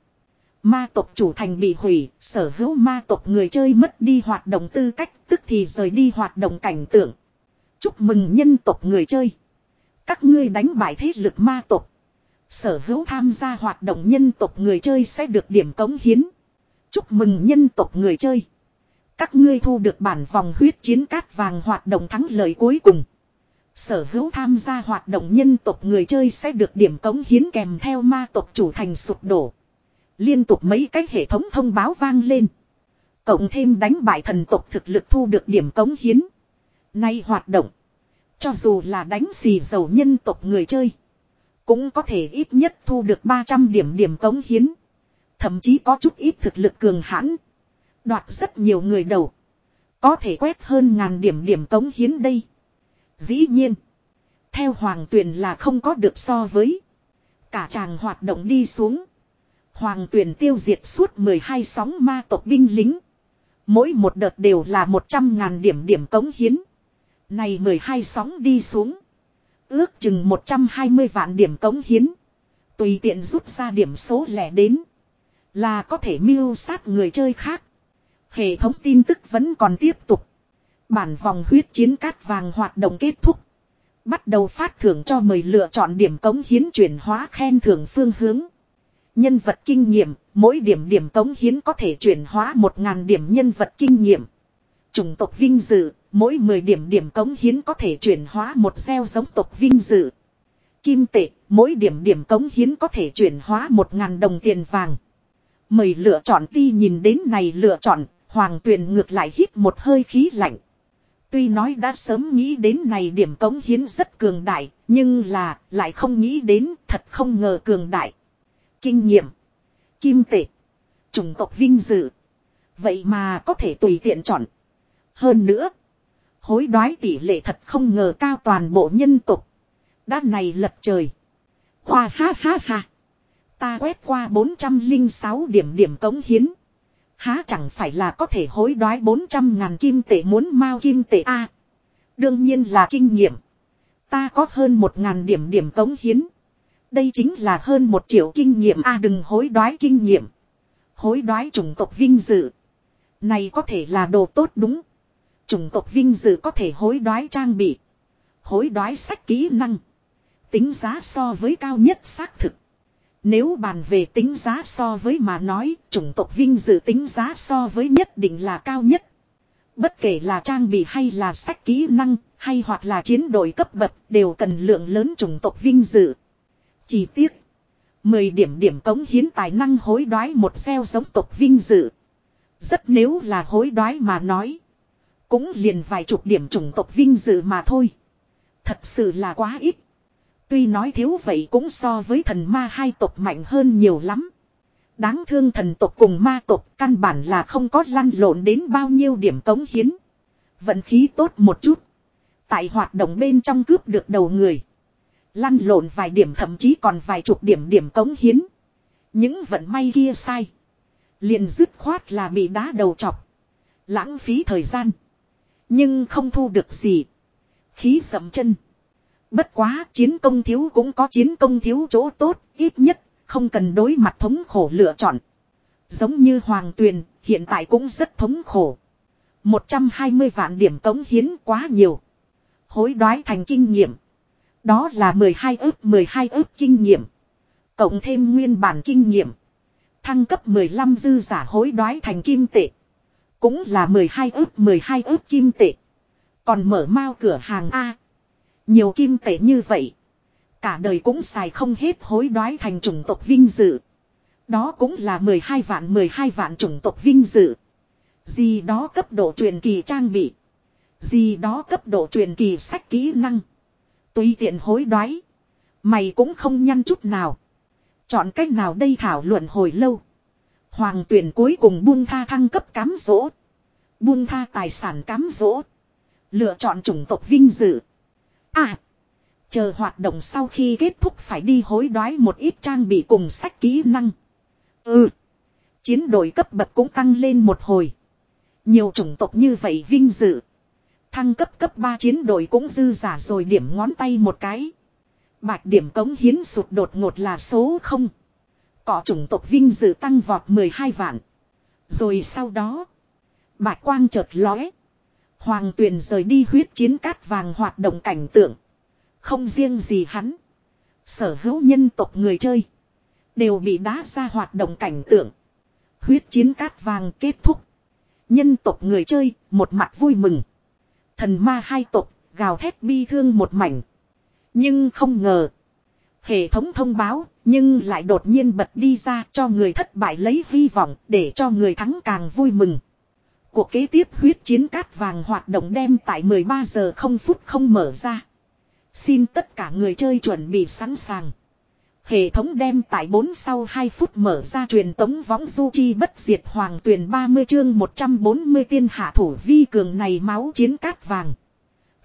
Ma tộc chủ thành bị hủy, sở hữu ma tộc người chơi mất đi hoạt động tư cách, tức thì rời đi hoạt động cảnh tượng. Chúc mừng nhân tộc người chơi. Các ngươi đánh bại thế lực ma tộc. Sở hữu tham gia hoạt động nhân tộc người chơi sẽ được điểm cống hiến. Chúc mừng nhân tộc người chơi. Các ngươi thu được bản vòng huyết chiến cát vàng hoạt động thắng lợi cuối cùng. Sở hữu tham gia hoạt động nhân tộc người chơi sẽ được điểm cống hiến kèm theo ma tộc chủ thành sụp đổ. Liên tục mấy cái hệ thống thông báo vang lên. Cộng thêm đánh bại thần tộc thực lực thu được điểm cống hiến. Nay hoạt động. Cho dù là đánh xì dầu nhân tộc người chơi. Cũng có thể ít nhất thu được 300 điểm điểm cống hiến. Thậm chí có chút ít thực lực cường hãn. Đoạt rất nhiều người đầu. Có thể quét hơn ngàn điểm điểm cống hiến đây. Dĩ nhiên. Theo hoàng tuyền là không có được so với. Cả chàng hoạt động đi xuống. Hoàng tuyền tiêu diệt suốt 12 sóng ma tộc binh lính. Mỗi một đợt đều là 100 ngàn điểm điểm cống hiến. Này 12 sóng đi xuống. Ước chừng 120 vạn điểm cống hiến. Tùy tiện rút ra điểm số lẻ đến. Là có thể mưu sát người chơi khác. Hệ thống tin tức vẫn còn tiếp tục. Bản vòng huyết chiến cát vàng hoạt động kết thúc. Bắt đầu phát thưởng cho mời lựa chọn điểm cống hiến chuyển hóa khen thưởng phương hướng. Nhân vật kinh nghiệm, mỗi điểm điểm cống hiến có thể chuyển hóa 1.000 điểm nhân vật kinh nghiệm. Chủng tộc vinh dự, mỗi 10 điểm điểm cống hiến có thể chuyển hóa một gieo giống tộc vinh dự. Kim tệ, mỗi điểm điểm cống hiến có thể chuyển hóa 1.000 đồng tiền vàng. Mời lựa chọn ti nhìn đến này lựa chọn, hoàng tuyền ngược lại hít một hơi khí lạnh. Tuy nói đã sớm nghĩ đến này điểm cống hiến rất cường đại, nhưng là lại không nghĩ đến thật không ngờ cường đại. Kinh nghiệm, kim tệ, chủng tộc vinh dự. Vậy mà có thể tùy tiện chọn. Hơn nữa, hối đoái tỷ lệ thật không ngờ cao toàn bộ nhân tộc. Đã này lật trời. Khoa ha ha ha. Ta quét qua 406 điểm điểm cống hiến. Há chẳng phải là có thể hối đoái 400 ngàn kim tệ muốn mau kim tệ A. đương nhiên là kinh nghiệm. Ta có hơn 1 ngàn điểm điểm cống hiến. Đây chính là hơn 1 triệu kinh nghiệm A đừng hối đoái kinh nghiệm. Hối đoái chủng tộc vinh dự. Này có thể là đồ tốt đúng. Chủng tộc vinh dự có thể hối đoái trang bị. Hối đoái sách kỹ năng. Tính giá so với cao nhất xác thực. Nếu bàn về tính giá so với mà nói, chủng tộc vinh dự tính giá so với nhất định là cao nhất. Bất kể là trang bị hay là sách kỹ năng, hay hoặc là chiến đội cấp bậc đều cần lượng lớn chủng tộc vinh dự. Chỉ tiếc. 10 điểm điểm cống hiến tài năng hối đoái một gieo giống tộc vinh dự. Rất nếu là hối đoái mà nói. Cũng liền vài chục điểm chủng tộc vinh dự mà thôi. Thật sự là quá ít. Tuy nói thiếu vậy cũng so với thần ma hai tộc mạnh hơn nhiều lắm. Đáng thương thần tộc cùng ma tộc căn bản là không có lăn lộn đến bao nhiêu điểm cống hiến. Vận khí tốt một chút. Tại hoạt động bên trong cướp được đầu người. Lăn lộn vài điểm thậm chí còn vài chục điểm điểm cống hiến. Những vận may kia sai. Liền dứt khoát là bị đá đầu chọc. Lãng phí thời gian. Nhưng không thu được gì. Khí sầm chân. Bất quá chiến công thiếu cũng có chiến công thiếu chỗ tốt, ít nhất không cần đối mặt thống khổ lựa chọn. Giống như Hoàng Tuyền, hiện tại cũng rất thống khổ. 120 vạn điểm cống hiến quá nhiều. Hối đoái thành kinh nghiệm. Đó là 12 ước 12 ước kinh nghiệm. Cộng thêm nguyên bản kinh nghiệm. Thăng cấp 15 dư giả hối đoái thành kim tệ. Cũng là 12 ước 12 ước kim tệ. Còn mở mao cửa hàng A. Nhiều kim tệ như vậy. Cả đời cũng xài không hết hối đoái thành chủng tộc vinh dự. Đó cũng là 12 vạn 12 vạn chủng tộc vinh dự. Gì đó cấp độ truyền kỳ trang bị. Gì đó cấp độ truyền kỳ sách kỹ năng. Tùy tiện hối đoái. Mày cũng không nhăn chút nào. Chọn cách nào đây thảo luận hồi lâu. Hoàng tuyển cuối cùng buông tha thăng cấp cám dỗ. Buông tha tài sản cám dỗ. Lựa chọn chủng tộc vinh dự. À. Chờ hoạt động sau khi kết thúc phải đi hối đoái một ít trang bị cùng sách kỹ năng. Ừ. Chiến đội cấp bậc cũng tăng lên một hồi. Nhiều chủng tộc như vậy vinh dự. Thăng cấp cấp 3 chiến đội cũng dư giả rồi điểm ngón tay một cái. Bạch điểm cống hiến sụt đột ngột là số 0. Cỏ chủng tộc vinh dự tăng vọt 12 vạn. Rồi sau đó. Bạch quang chợt lóe. Hoàng tuyền rời đi huyết chiến cát vàng hoạt động cảnh tượng. Không riêng gì hắn. Sở hữu nhân tộc người chơi. Đều bị đá ra hoạt động cảnh tượng. Huyết chiến cát vàng kết thúc. Nhân tộc người chơi, một mặt vui mừng. Thần ma hai tộc, gào thét bi thương một mảnh. Nhưng không ngờ. Hệ thống thông báo, nhưng lại đột nhiên bật đi ra cho người thất bại lấy hy vọng để cho người thắng càng vui mừng. Cuộc kế tiếp huyết chiến cát vàng hoạt động đem tại 13 giờ không phút không mở ra. Xin tất cả người chơi chuẩn bị sẵn sàng. Hệ thống đem tại 4 sau 2 phút mở ra truyền tống võng du chi bất diệt hoàng tuyển 30 chương 140 tiên hạ thủ vi cường này máu chiến cát vàng.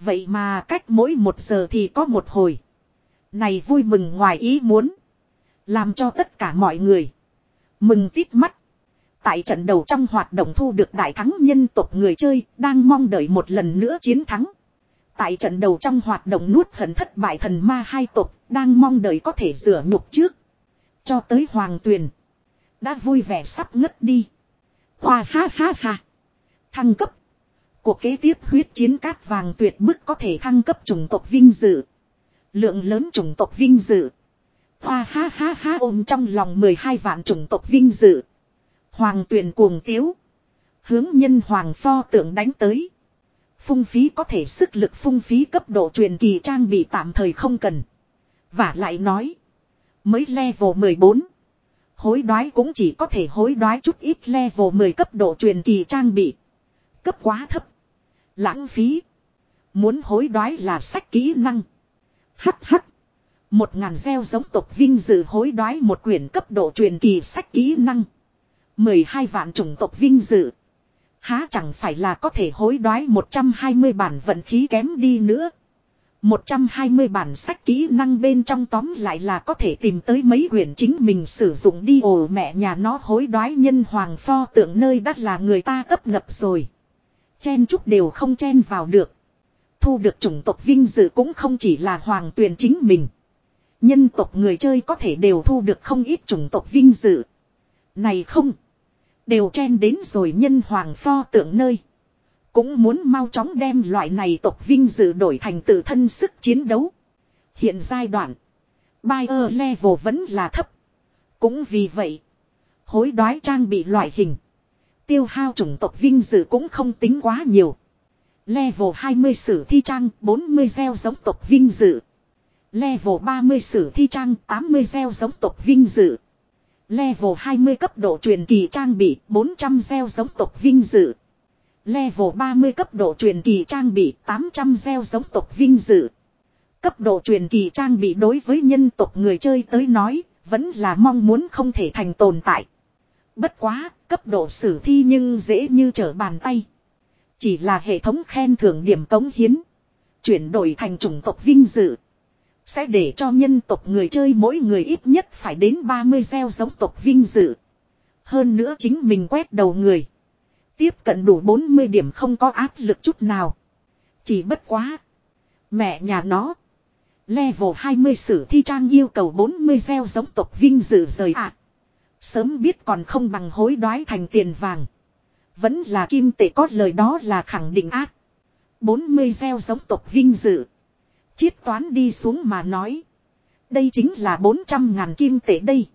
Vậy mà cách mỗi một giờ thì có một hồi. Này vui mừng ngoài ý muốn. Làm cho tất cả mọi người. Mừng tít mắt. Tại trận đầu trong hoạt động thu được đại thắng nhân tộc người chơi, đang mong đợi một lần nữa chiến thắng. Tại trận đầu trong hoạt động nuốt hận thất bại thần ma hai tộc, đang mong đợi có thể rửa nhục trước. Cho tới hoàng tuyền. Đã vui vẻ sắp ngất đi. Hoa ha ha ha. Thăng cấp. Cuộc kế tiếp huyết chiến cát vàng tuyệt bức có thể thăng cấp chủng tộc vinh dự. Lượng lớn chủng tộc vinh dự. Hoa ha ha ha ôm trong lòng 12 vạn chủng tộc vinh dự. Hoàng tuyền cuồng tiếu. Hướng nhân hoàng pho tượng đánh tới. Phung phí có thể sức lực phung phí cấp độ truyền kỳ trang bị tạm thời không cần. Và lại nói. Mới level 14. Hối đoái cũng chỉ có thể hối đoái chút ít level 10 cấp độ truyền kỳ trang bị. Cấp quá thấp. Lãng phí. Muốn hối đoái là sách kỹ năng. Hắc hắc. Một ngàn gieo giống tộc vinh dự hối đoái một quyển cấp độ truyền kỳ sách kỹ năng. 12 vạn chủng tộc vinh dự. Há chẳng phải là có thể hối đoái 120 bản vận khí kém đi nữa. 120 bản sách kỹ năng bên trong tóm lại là có thể tìm tới mấy quyển chính mình sử dụng đi ồ, mẹ nhà nó hối đoái nhân hoàng pho tượng nơi đắt là người ta cấp ngập rồi. Chen chút đều không chen vào được. Thu được chủng tộc vinh dự cũng không chỉ là hoàng tuyền chính mình. Nhân tộc người chơi có thể đều thu được không ít chủng tộc vinh dự. Này không. Đều chen đến rồi nhân hoàng pho tượng nơi. Cũng muốn mau chóng đem loại này tộc vinh dự đổi thành tự thân sức chiến đấu. Hiện giai đoạn. Bayer level vẫn là thấp. Cũng vì vậy. Hối đoái trang bị loại hình. Tiêu hao chủng tộc vinh dự cũng không tính quá nhiều. Level 20 sử thi trang 40 gieo giống tộc vinh dự. Level 30 sử thi trang 80 gieo giống tộc vinh dự. Level 20 cấp độ truyền kỳ trang bị 400 gieo giống tộc vinh dự. Level 30 cấp độ truyền kỳ trang bị 800 gieo giống tộc vinh dự. Cấp độ truyền kỳ trang bị đối với nhân tộc người chơi tới nói, vẫn là mong muốn không thể thành tồn tại. Bất quá, cấp độ sử thi nhưng dễ như trở bàn tay. Chỉ là hệ thống khen thưởng điểm cống hiến. Chuyển đổi thành chủng tộc vinh dự. Sẽ để cho nhân tộc người chơi mỗi người ít nhất phải đến 30 gieo giống tộc vinh dự. Hơn nữa chính mình quét đầu người. Tiếp cận đủ 40 điểm không có áp lực chút nào. Chỉ bất quá. Mẹ nhà nó. Level 20 sử thi trang yêu cầu 40 gieo giống tộc vinh dự rời ạ. À. Sớm biết còn không bằng hối đoái thành tiền vàng. Vẫn là kim tệ có lời đó là khẳng định ác. 40 gieo giống tộc vinh dự. Chiết toán đi xuống mà nói. Đây chính là 400 ngàn kim tệ đây.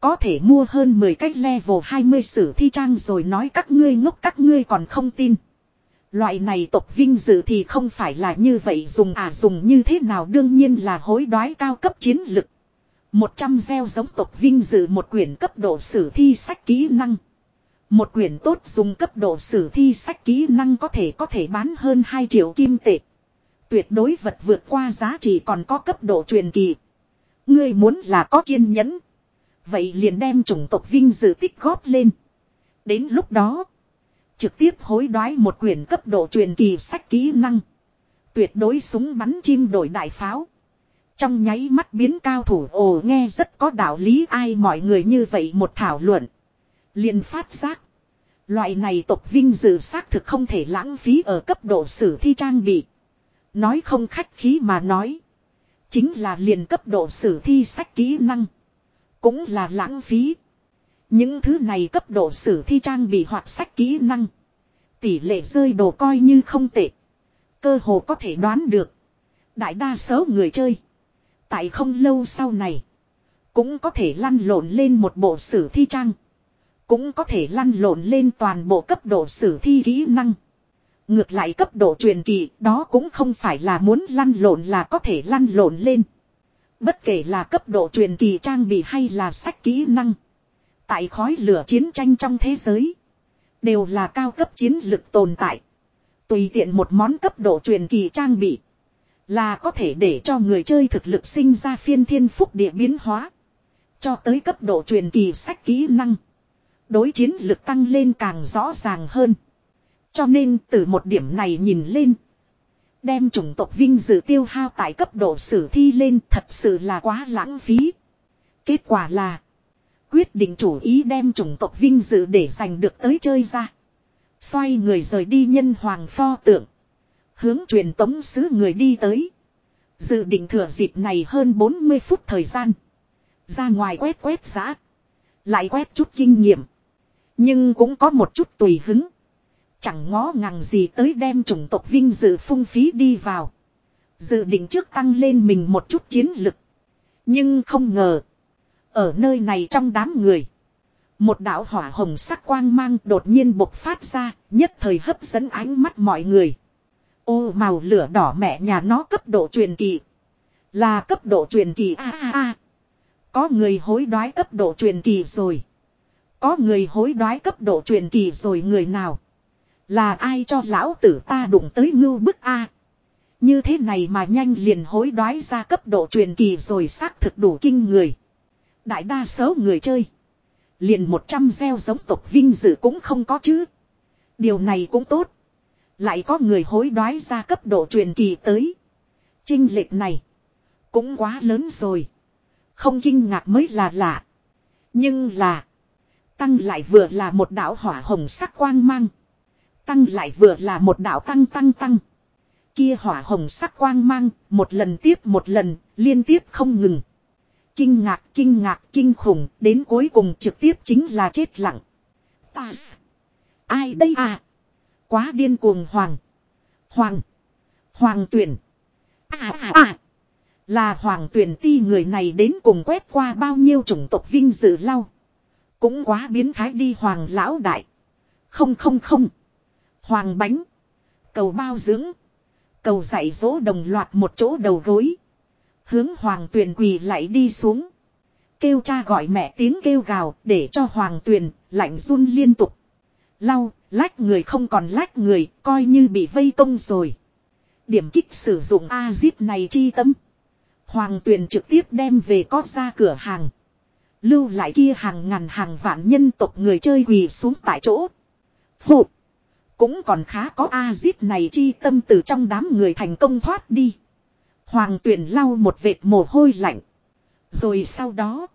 Có thể mua hơn 10 cái level 20 sử thi trang rồi nói các ngươi ngốc các ngươi còn không tin. Loại này tộc vinh dự thì không phải là như vậy dùng à dùng như thế nào đương nhiên là hối đoái cao cấp chiến lực. 100 gieo giống tộc vinh dự một quyển cấp độ sử thi sách kỹ năng. Một quyển tốt dùng cấp độ sử thi sách kỹ năng có thể có thể bán hơn 2 triệu kim tệ. Tuyệt đối vật vượt qua giá trị còn có cấp độ truyền kỳ. Ngươi muốn là có kiên nhẫn. Vậy liền đem chủng tộc vinh dự tích góp lên. Đến lúc đó. Trực tiếp hối đoái một quyển cấp độ truyền kỳ sách kỹ năng. Tuyệt đối súng bắn chim đổi đại pháo. Trong nháy mắt biến cao thủ, ồ, nghe rất có đạo lý, ai mọi người như vậy một thảo luận. liền phát giác. Loại này tộc vinh dự xác thực không thể lãng phí ở cấp độ sử thi trang bị. Nói không khách khí mà nói. Chính là liền cấp độ sử thi sách kỹ năng. Cũng là lãng phí. Những thứ này cấp độ sử thi trang bị hoặc sách kỹ năng. Tỷ lệ rơi đồ coi như không tệ. Cơ hồ có thể đoán được. Đại đa số người chơi. Tại không lâu sau này. Cũng có thể lăn lộn lên một bộ sử thi trang. Cũng có thể lăn lộn lên toàn bộ cấp độ sử thi kỹ năng. Ngược lại cấp độ truyền kỳ, đó cũng không phải là muốn lăn lộn là có thể lăn lộn lên. Bất kể là cấp độ truyền kỳ trang bị hay là sách kỹ năng. Tại khói lửa chiến tranh trong thế giới. Đều là cao cấp chiến lực tồn tại. Tùy tiện một món cấp độ truyền kỳ trang bị. Là có thể để cho người chơi thực lực sinh ra phiên thiên phúc địa biến hóa. Cho tới cấp độ truyền kỳ sách kỹ năng. Đối chiến lực tăng lên càng rõ ràng hơn. Cho nên từ một điểm này nhìn lên. Đem chủng tộc vinh dự tiêu hao tại cấp độ sử thi lên thật sự là quá lãng phí. Kết quả là. Quyết định chủ ý đem chủng tộc vinh dự để giành được tới chơi ra. Xoay người rời đi nhân hoàng pho tượng. Hướng truyền tống sứ người đi tới. Dự định thừa dịp này hơn 40 phút thời gian. Ra ngoài quét quét giã. Lại quét chút kinh nghiệm. Nhưng cũng có một chút tùy hứng. Chẳng ngó ngàng gì tới đem chủng tộc vinh dự phung phí đi vào. Dự định trước tăng lên mình một chút chiến lực. Nhưng không ngờ. Ở nơi này trong đám người. Một đạo hỏa hồng sắc quang mang đột nhiên bộc phát ra, nhất thời hấp dẫn ánh mắt mọi người. Ô màu lửa đỏ mẹ nhà nó cấp độ truyền kỳ. Là cấp độ truyền kỳ a a a. Có người hối đoái cấp độ truyền kỳ rồi. Có người hối đoái cấp độ truyền kỳ rồi người nào. Là ai cho lão tử ta đụng tới ngưu bức A. Như thế này mà nhanh liền hối đoái ra cấp độ truyền kỳ rồi xác thực đủ kinh người. Đại đa số người chơi. Liền 100 gieo giống tộc vinh dự cũng không có chứ. Điều này cũng tốt. Lại có người hối đoái ra cấp độ truyền kỳ tới. Trinh lệch này. Cũng quá lớn rồi. Không kinh ngạc mới là lạ. Nhưng là. Tăng lại vừa là một đạo hỏa hồng sắc quang mang. Tăng lại vừa là một đạo tăng tăng tăng. Kia hỏa hồng sắc quang mang, một lần tiếp một lần, liên tiếp không ngừng. Kinh ngạc, kinh ngạc, kinh khủng, đến cuối cùng trực tiếp chính là chết lặng. Ta... Ai đây à? Quá điên cuồng hoàng. Hoàng. Hoàng tuyển. À à à. Là hoàng tuyển ti người này đến cùng quét qua bao nhiêu chủng tộc vinh dự lau. Cũng quá biến thái đi hoàng lão đại. Không không không. Hoàng bánh. Cầu bao dưỡng. Cầu dạy dỗ đồng loạt một chỗ đầu gối. Hướng hoàng tuyền quỳ lại đi xuống. Kêu cha gọi mẹ tiếng kêu gào để cho hoàng tuyền lạnh run liên tục. Lau, lách người không còn lách người, coi như bị vây công rồi. Điểm kích sử dụng A-zip này chi tâm. Hoàng tuyền trực tiếp đem về có ra cửa hàng. Lưu lại kia hàng ngàn hàng vạn nhân tộc người chơi quỳ xuống tại chỗ. Phụ. Cũng còn khá có A-zip này chi tâm từ trong đám người thành công thoát đi. Hoàng tuyển lau một vệt mồ hôi lạnh. Rồi sau đó.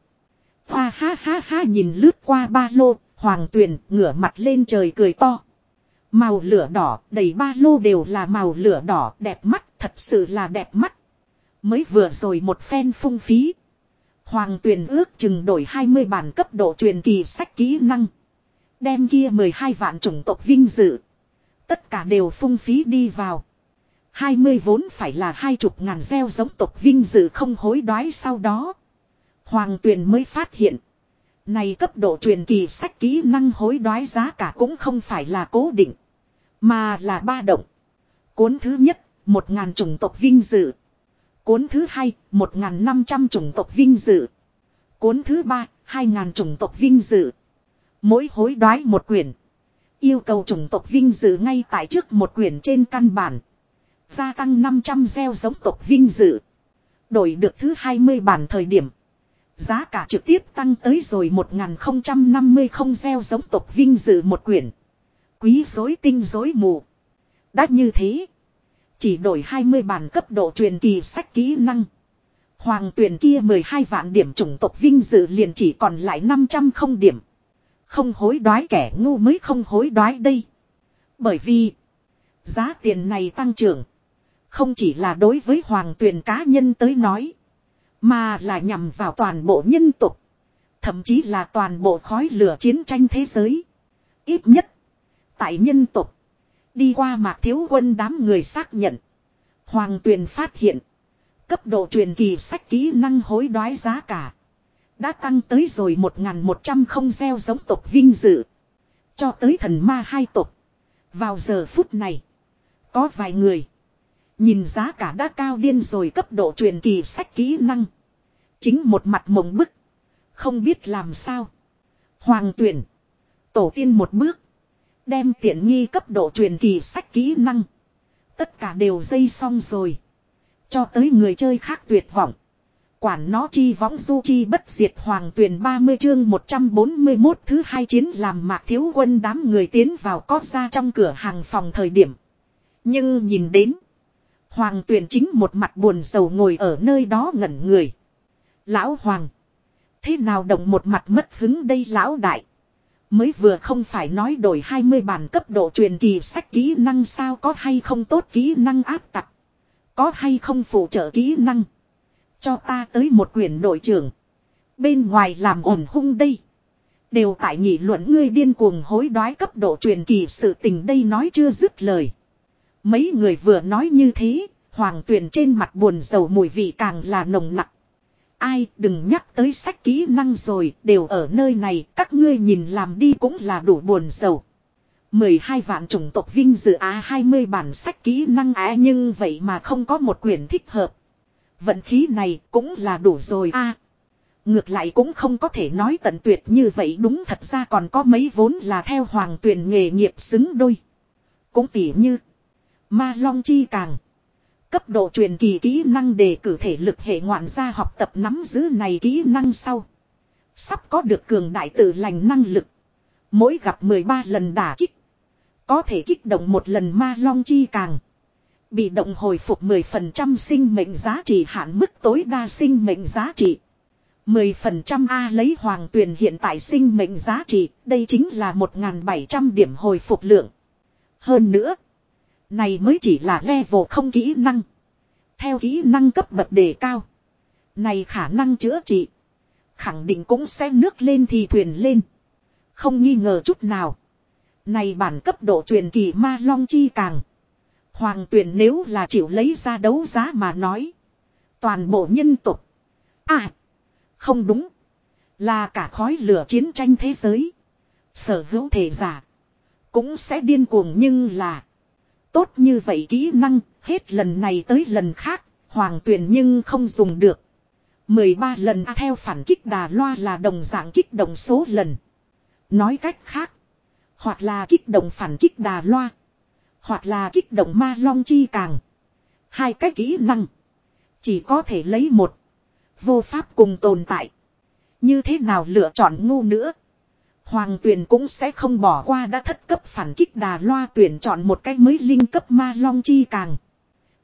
Hoa ha ha ha nhìn lướt qua ba lô. Hoàng tuyển ngửa mặt lên trời cười to. Màu lửa đỏ, đầy ba lô đều là màu lửa đỏ, đẹp mắt, thật sự là đẹp mắt. Mới vừa rồi một phen phung phí. Hoàng tuyển ước chừng đổi 20 bản cấp độ truyền kỳ sách kỹ năng. Đem kia 12 vạn chủng tộc vinh dự. Tất cả đều phung phí đi vào. 20 vốn phải là hai chục ngàn gieo giống tộc vinh dự không hối đoái sau đó. Hoàng tuyền mới phát hiện. Này cấp độ truyền kỳ sách kỹ năng hối đoái giá cả cũng không phải là cố định. Mà là ba động. Cuốn thứ nhất, một ngàn chủng tộc vinh dự. Cuốn thứ hai, một ngàn năm trăm chủng tộc vinh dự. Cuốn thứ ba, hai ngàn chủng tộc vinh dự. Mỗi hối đoái một quyển. Yêu cầu chủng tộc vinh dự ngay tại trước một quyển trên căn bản. Gia tăng 500 gieo giống tộc vinh dự. Đổi được thứ 20 bản thời điểm. Giá cả trực tiếp tăng tới rồi 1050 không gieo giống tộc vinh dự một quyển. Quý dối tinh dối mù. Đã như thế. Chỉ đổi 20 bản cấp độ truyền kỳ sách kỹ năng. Hoàng tuyển kia 12 vạn điểm chủng tộc vinh dự liền chỉ còn lại 500 không điểm. Không hối đoái kẻ ngu mới không hối đoái đây. Bởi vì. Giá tiền này tăng trưởng. Không chỉ là đối với hoàng tuyển cá nhân tới nói. Mà là nhằm vào toàn bộ nhân tục. Thậm chí là toàn bộ khói lửa chiến tranh thế giới. Ít nhất. Tại nhân tục. Đi qua mạc thiếu quân đám người xác nhận. Hoàng tuyền phát hiện. Cấp độ truyền kỳ sách kỹ năng hối đoái giá cả. Đã tăng tới rồi 1.100 không gieo giống tộc vinh dự. Cho tới thần ma hai tộc. Vào giờ phút này. Có vài người. Nhìn giá cả đã cao điên rồi cấp độ truyền kỳ sách kỹ năng. Chính một mặt mộng bức. Không biết làm sao. Hoàng tuyển. Tổ tiên một bước. Đem tiện nghi cấp độ truyền kỳ sách kỹ năng. Tất cả đều dây xong rồi. Cho tới người chơi khác tuyệt vọng. Quản nó chi võng du chi bất diệt hoàng tuyển 30 chương 141 thứ hai chiến làm mạc thiếu quân đám người tiến vào có ra trong cửa hàng phòng thời điểm. Nhưng nhìn đến. Hoàng tuyển chính một mặt buồn sầu ngồi ở nơi đó ngẩn người. Lão Hoàng. Thế nào động một mặt mất hứng đây lão đại. Mới vừa không phải nói đổi 20 bản cấp độ truyền kỳ sách kỹ năng sao có hay không tốt kỹ năng áp tặc. Có hay không phụ trợ kỹ năng. Cho ta tới một quyển đội trưởng. Bên ngoài làm ổn hung đây. Đều tại nghị luận ngươi điên cuồng hối đoái cấp độ truyền kỳ sự tình đây nói chưa dứt lời. Mấy người vừa nói như thế, hoàng tuyền trên mặt buồn dầu mùi vị càng là nồng nặc Ai đừng nhắc tới sách kỹ năng rồi, đều ở nơi này, các ngươi nhìn làm đi cũng là đủ buồn dầu. 12 vạn chủng tộc vinh dự á 20 bản sách kỹ năng á nhưng vậy mà không có một quyển thích hợp. Vận khí này cũng là đủ rồi a. ngược lại cũng không có thể nói tận tuyệt như vậy đúng thật ra còn có mấy vốn là theo hoàng tuyển nghề nghiệp xứng đôi. Cũng tỉ như, Ma Long Chi Càng. Cấp độ truyền kỳ kỹ năng đề cử thể lực hệ ngoạn gia học tập nắm giữ này kỹ năng sau. Sắp có được cường đại tự lành năng lực. Mỗi gặp 13 lần đả kích. Có thể kích động một lần ma long chi càng. Bị động hồi phục 10% sinh mệnh giá trị hạn mức tối đa sinh mệnh giá trị. 10% A lấy hoàng tuyền hiện tại sinh mệnh giá trị, đây chính là 1.700 điểm hồi phục lượng. Hơn nữa, này mới chỉ là level không kỹ năng. Theo kỹ năng cấp bậc đề cao, này khả năng chữa trị, khẳng định cũng sẽ nước lên thì thuyền lên. Không nghi ngờ chút nào. Này bản cấp độ truyền kỳ ma long chi càng. Hoàng tuyển nếu là chịu lấy ra đấu giá mà nói. Toàn bộ nhân tục. À. Không đúng. Là cả khói lửa chiến tranh thế giới. Sở hữu thể giả. Cũng sẽ điên cuồng nhưng là. Tốt như vậy kỹ năng. Hết lần này tới lần khác. Hoàng tuyển nhưng không dùng được. 13 lần theo phản kích đà loa là đồng dạng kích động số lần. Nói cách khác. Hoặc là kích động phản kích đà loa. Hoặc là kích động ma long chi càng. Hai cái kỹ năng. Chỉ có thể lấy một. Vô pháp cùng tồn tại. Như thế nào lựa chọn ngu nữa. Hoàng tuyển cũng sẽ không bỏ qua đã thất cấp phản kích đà loa tuyển chọn một cái mới linh cấp ma long chi càng.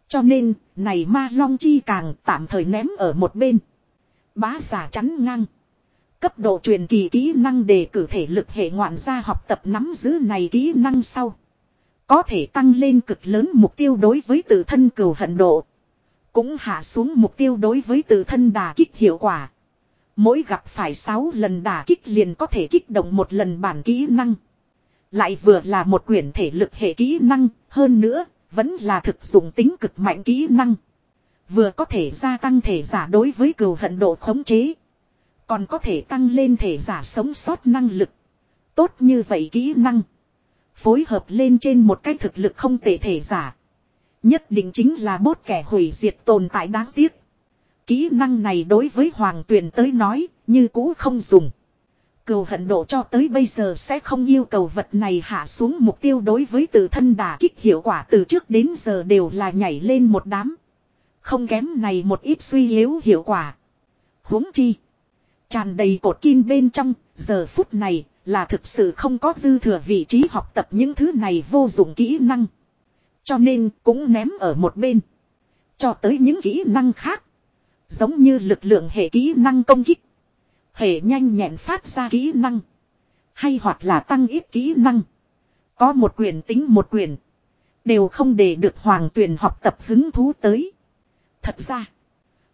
Cho nên, này ma long chi càng tạm thời ném ở một bên. Bá giả chắn ngang. Cấp độ truyền kỳ kỹ năng để cử thể lực hệ ngoạn gia học tập nắm giữ này kỹ năng sau. Có thể tăng lên cực lớn mục tiêu đối với tự thân cừu hận độ. Cũng hạ xuống mục tiêu đối với tự thân đà kích hiệu quả. Mỗi gặp phải 6 lần đả kích liền có thể kích động một lần bản kỹ năng. Lại vừa là một quyển thể lực hệ kỹ năng, hơn nữa, vẫn là thực dụng tính cực mạnh kỹ năng. Vừa có thể gia tăng thể giả đối với cừu hận độ khống chế. Còn có thể tăng lên thể giả sống sót năng lực. Tốt như vậy kỹ năng. Phối hợp lên trên một cái thực lực không tệ thể giả. Nhất định chính là bốt kẻ hủy diệt tồn tại đáng tiếc. Kỹ năng này đối với Hoàng Tuyền tới nói, như cũ không dùng. Cầu hận độ cho tới bây giờ sẽ không yêu cầu vật này hạ xuống mục tiêu đối với tự thân đả kích hiệu quả từ trước đến giờ đều là nhảy lên một đám. Không kém này một ít suy yếu hiệu quả. huống chi. Tràn đầy cột kim bên trong, giờ phút này, là thực sự không có dư thừa vị trí học tập những thứ này vô dụng kỹ năng. Cho nên cũng ném ở một bên. Cho tới những kỹ năng khác. Giống như lực lượng hệ kỹ năng công kích. Hệ nhanh nhẹn phát ra kỹ năng. Hay hoặc là tăng ít kỹ năng. Có một quyền tính một quyền. Đều không để được hoàng tuyển học tập hứng thú tới. Thật ra.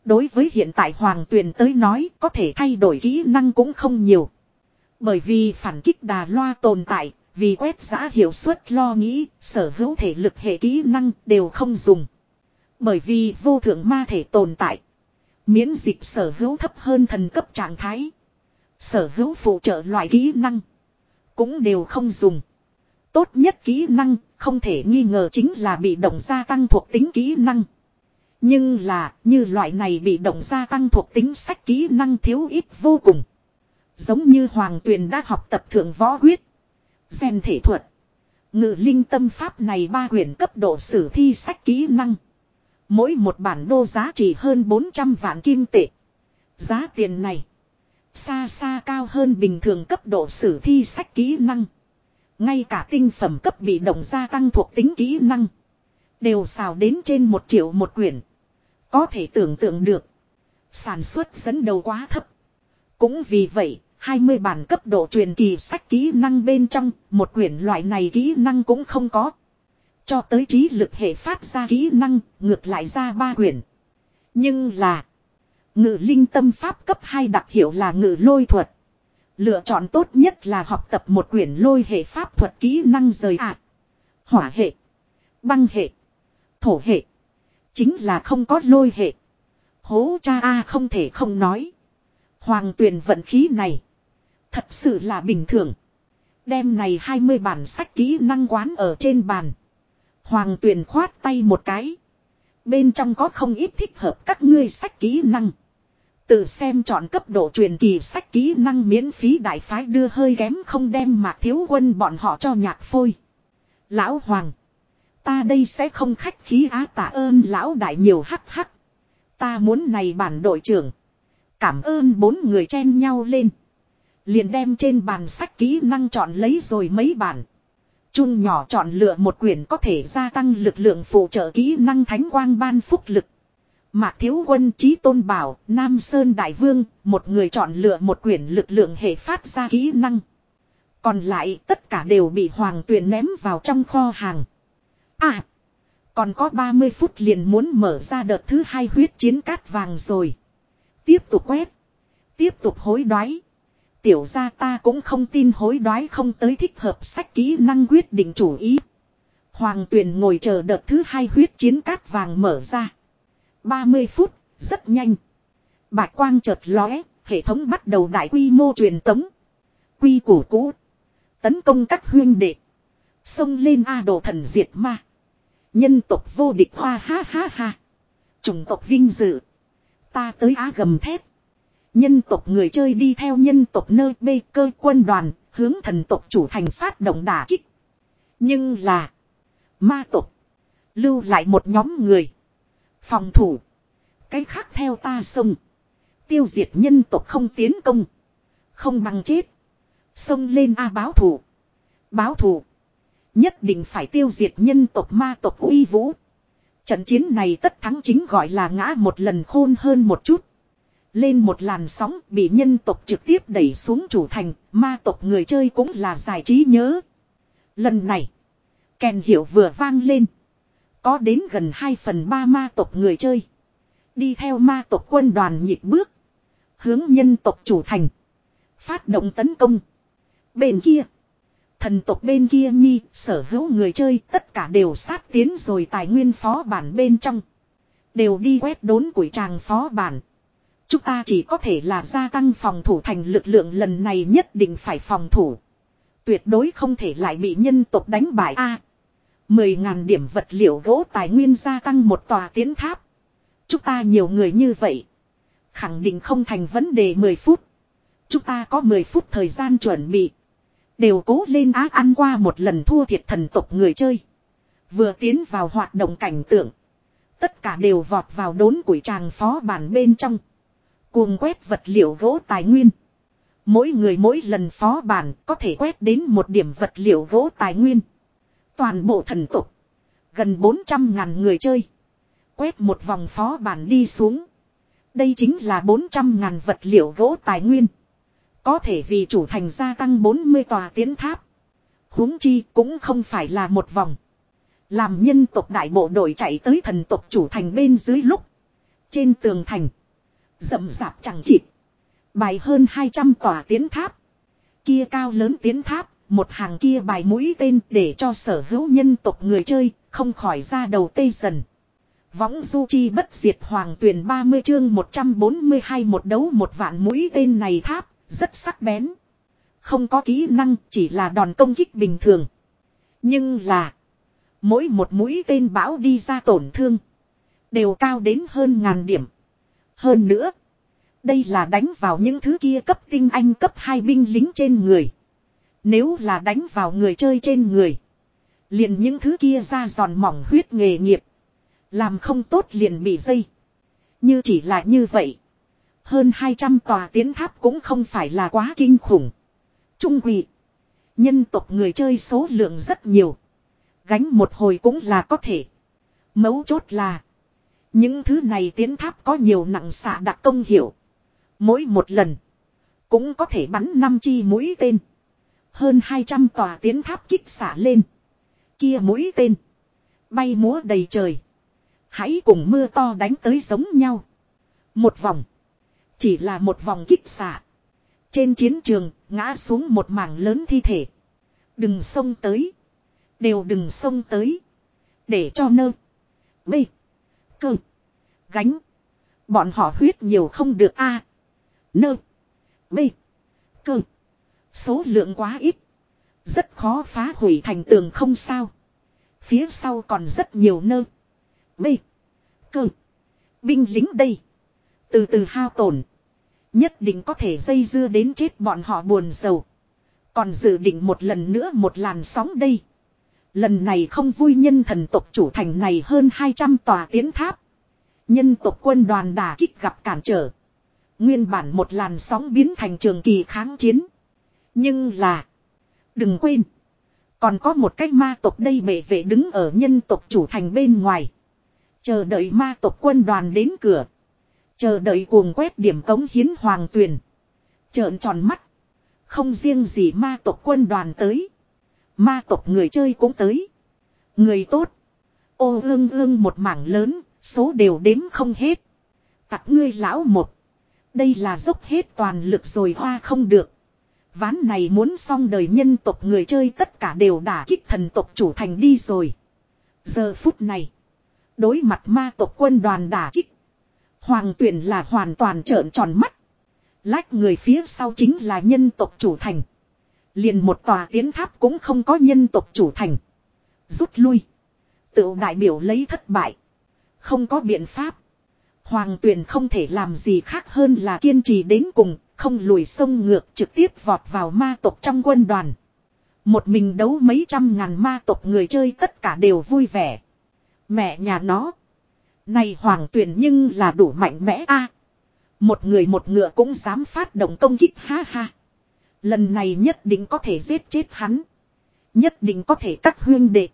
Đối với hiện tại hoàng tuyển tới nói có thể thay đổi kỹ năng cũng không nhiều. Bởi vì phản kích đà loa tồn tại, vì quét giã hiệu suất lo nghĩ, sở hữu thể lực hệ kỹ năng đều không dùng. Bởi vì vô thượng ma thể tồn tại. Miễn dịch sở hữu thấp hơn thần cấp trạng thái. Sở hữu phụ trợ loại kỹ năng. Cũng đều không dùng. Tốt nhất kỹ năng, không thể nghi ngờ chính là bị động gia tăng thuộc tính kỹ năng. Nhưng là, như loại này bị động gia tăng thuộc tính sách kỹ năng thiếu ít vô cùng. Giống như Hoàng Tuyền đã học tập thượng võ huyết. xem thể thuật. Ngự linh tâm pháp này ba quyển cấp độ sử thi sách kỹ năng. Mỗi một bản đô giá trị hơn 400 vạn kim tệ. Giá tiền này. Xa xa cao hơn bình thường cấp độ sử thi sách kỹ năng. Ngay cả tinh phẩm cấp bị động gia tăng thuộc tính kỹ năng. Đều xào đến trên một triệu một quyển. Có thể tưởng tượng được. Sản xuất dẫn đầu quá thấp. Cũng vì vậy, 20 bản cấp độ truyền kỳ sách kỹ năng bên trong, một quyển loại này kỹ năng cũng không có. Cho tới trí lực hệ phát ra kỹ năng, ngược lại ra ba quyển. Nhưng là, ngự linh tâm pháp cấp 2 đặc hiệu là ngự lôi thuật. Lựa chọn tốt nhất là học tập một quyển lôi hệ pháp thuật kỹ năng rời ạ. hỏa hệ, băng hệ, thổ hệ. Chính là không có lôi hệ. Hố cha A không thể không nói. Hoàng tuyền vận khí này. Thật sự là bình thường. Đem này 20 bản sách kỹ năng quán ở trên bàn. Hoàng tuyền khoát tay một cái. Bên trong có không ít thích hợp các ngươi sách kỹ năng. Tự xem chọn cấp độ truyền kỳ sách kỹ năng miễn phí đại phái đưa hơi kém không đem mạc thiếu quân bọn họ cho nhạc phôi. Lão Hoàng. Ta đây sẽ không khách khí á tạ ơn lão đại nhiều hắc hắc. Ta muốn này bản đội trưởng. Cảm ơn bốn người chen nhau lên. Liền đem trên bàn sách kỹ năng chọn lấy rồi mấy bản. Chun nhỏ chọn lựa một quyển có thể gia tăng lực lượng phụ trợ kỹ năng thánh quang ban phúc lực. Mạc Thiếu Quân Trí Tôn Bảo, Nam Sơn Đại Vương, một người chọn lựa một quyển lực lượng hệ phát ra kỹ năng. Còn lại tất cả đều bị Hoàng Tuyền ném vào trong kho hàng. À! Còn có 30 phút liền muốn mở ra đợt thứ hai huyết chiến cát vàng rồi. Tiếp tục quét. Tiếp tục hối đoái. Tiểu ra ta cũng không tin hối đoái không tới thích hợp sách kỹ năng quyết định chủ ý. Hoàng Tuyền ngồi chờ đợt thứ hai huyết chiến cát vàng mở ra. 30 phút, rất nhanh. Bạch quang chợt lóe, hệ thống bắt đầu đại quy mô truyền tống. Quy củ cũ. Tấn công các huyên đệ. Xông lên A đồ thần diệt ma. Nhân tộc vô địch hoa ha ha ha. Chủng tộc vinh dự. Ta tới á gầm thép. Nhân tộc người chơi đi theo nhân tộc nơi bê cơ quân đoàn, hướng thần tộc chủ thành phát động đả kích. Nhưng là. Ma tộc. Lưu lại một nhóm người. Phòng thủ. Cái khác theo ta xông. Tiêu diệt nhân tộc không tiến công. Không bằng chết. Xông lên A báo thủ. Báo thủ. Nhất định phải tiêu diệt nhân tộc ma tộc uy vũ. Trận chiến này tất thắng chính gọi là ngã một lần khôn hơn một chút. Lên một làn sóng bị nhân tộc trực tiếp đẩy xuống chủ thành, ma tộc người chơi cũng là giải trí nhớ. Lần này, kèn hiệu vừa vang lên. Có đến gần 2 phần 3 ma tộc người chơi. Đi theo ma tộc quân đoàn nhịp bước. Hướng nhân tộc chủ thành. Phát động tấn công. Bên kia. Thần tộc bên kia nhi sở hữu người chơi tất cả đều sát tiến rồi tài nguyên phó bản bên trong. Đều đi quét đốn củi tràng phó bản. Chúng ta chỉ có thể là gia tăng phòng thủ thành lực lượng lần này nhất định phải phòng thủ. Tuyệt đối không thể lại bị nhân tộc đánh bại A. Mười ngàn điểm vật liệu gỗ tài nguyên gia tăng một tòa tiến tháp. Chúng ta nhiều người như vậy. Khẳng định không thành vấn đề 10 phút. Chúng ta có 10 phút thời gian chuẩn bị. Đều cố lên á ăn qua một lần thua thiệt thần tộc người chơi. Vừa tiến vào hoạt động cảnh tượng. Tất cả đều vọt vào đốn củi tràng phó bản bên trong. Cuồng quét vật liệu gỗ tài nguyên. Mỗi người mỗi lần phó bản có thể quét đến một điểm vật liệu gỗ tài nguyên. Toàn bộ thần tục. Gần 400 ngàn người chơi. Quét một vòng phó bản đi xuống. Đây chính là 400 ngàn vật liệu gỗ tài nguyên. Có thể vì chủ thành gia tăng 40 tòa tiến tháp. huống chi cũng không phải là một vòng. Làm nhân tộc đại bộ đội chạy tới thần tộc chủ thành bên dưới lúc. Trên tường thành. Rậm rạp chẳng chịt. Bài hơn 200 tòa tiến tháp. Kia cao lớn tiến tháp một hàng kia bài mũi tên để cho sở hữu nhân tộc người chơi, không khỏi ra đầu tê dần. Võng du chi bất diệt hoàng tuyển 30 chương 142 một đấu một vạn mũi tên này tháp, rất sắc bén. Không có kỹ năng, chỉ là đòn công kích bình thường. Nhưng là, mỗi một mũi tên bão đi ra tổn thương, đều cao đến hơn ngàn điểm. Hơn nữa, đây là đánh vào những thứ kia cấp tinh anh cấp hai binh lính trên người. Nếu là đánh vào người chơi trên người. Liền những thứ kia ra giòn mỏng huyết nghề nghiệp. Làm không tốt liền bị dây. Như chỉ là như vậy. Hơn 200 tòa tiến tháp cũng không phải là quá kinh khủng. Trung quỷ. Nhân tộc người chơi số lượng rất nhiều. Gánh một hồi cũng là có thể. Mấu chốt là. Những thứ này tiến tháp có nhiều nặng xạ đặc công hiệu. Mỗi một lần. Cũng có thể bắn năm chi mũi tên. Hơn 200 tòa tiến tháp kích xả lên. Kia mũi tên. Bay múa đầy trời. Hãy cùng mưa to đánh tới giống nhau. Một vòng. Chỉ là một vòng kích xả. Trên chiến trường, ngã xuống một mảng lớn thi thể. Đừng xông tới. Đều đừng xông tới. Để cho nơ. B. Cơ. Gánh. Bọn họ huyết nhiều không được a Nơ. B. Cơ. Số lượng quá ít. Rất khó phá hủy thành tường không sao. Phía sau còn rất nhiều nơ. B. Cơ. Binh lính đây. Từ từ hao tổn. Nhất định có thể dây dưa đến chết bọn họ buồn giàu. Còn dự định một lần nữa một làn sóng đây. Lần này không vui nhân thần tộc chủ thành này hơn 200 tòa tiến tháp. Nhân tộc quân đoàn đà kích gặp cản trở. Nguyên bản một làn sóng biến thành trường kỳ kháng chiến. Nhưng là. Đừng quên. Còn có một cái ma tộc đây bệ vệ đứng ở nhân tộc chủ thành bên ngoài. Chờ đợi ma tộc quân đoàn đến cửa. Chờ đợi cuồng quét điểm cống hiến hoàng tuyền. Trợn tròn mắt. Không riêng gì ma tộc quân đoàn tới. Ma tộc người chơi cũng tới. Người tốt. Ô ương ương một mảng lớn, số đều đếm không hết. Tặc ngươi lão một. Đây là dốc hết toàn lực rồi hoa không được. Ván này muốn xong đời nhân tộc người chơi tất cả đều đả kích thần tộc chủ thành đi rồi. Giờ phút này. Đối mặt ma tộc quân đoàn đả kích. Hoàng tuyển là hoàn toàn trợn tròn mắt. Lách người phía sau chính là nhân tộc chủ thành. Liền một tòa tiến tháp cũng không có nhân tộc chủ thành. Rút lui. Tự đại biểu lấy thất bại. Không có biện pháp. Hoàng tuyển không thể làm gì khác hơn là kiên trì đến cùng, không lùi sông ngược trực tiếp vọt vào ma tộc trong quân đoàn. Một mình đấu mấy trăm ngàn ma tộc người chơi tất cả đều vui vẻ. Mẹ nhà nó. Này hoàng tuyển nhưng là đủ mạnh mẽ a Một người một ngựa cũng dám phát động công kích ha ha. Lần này nhất định có thể giết chết hắn. Nhất định có thể cắt huyên đệ.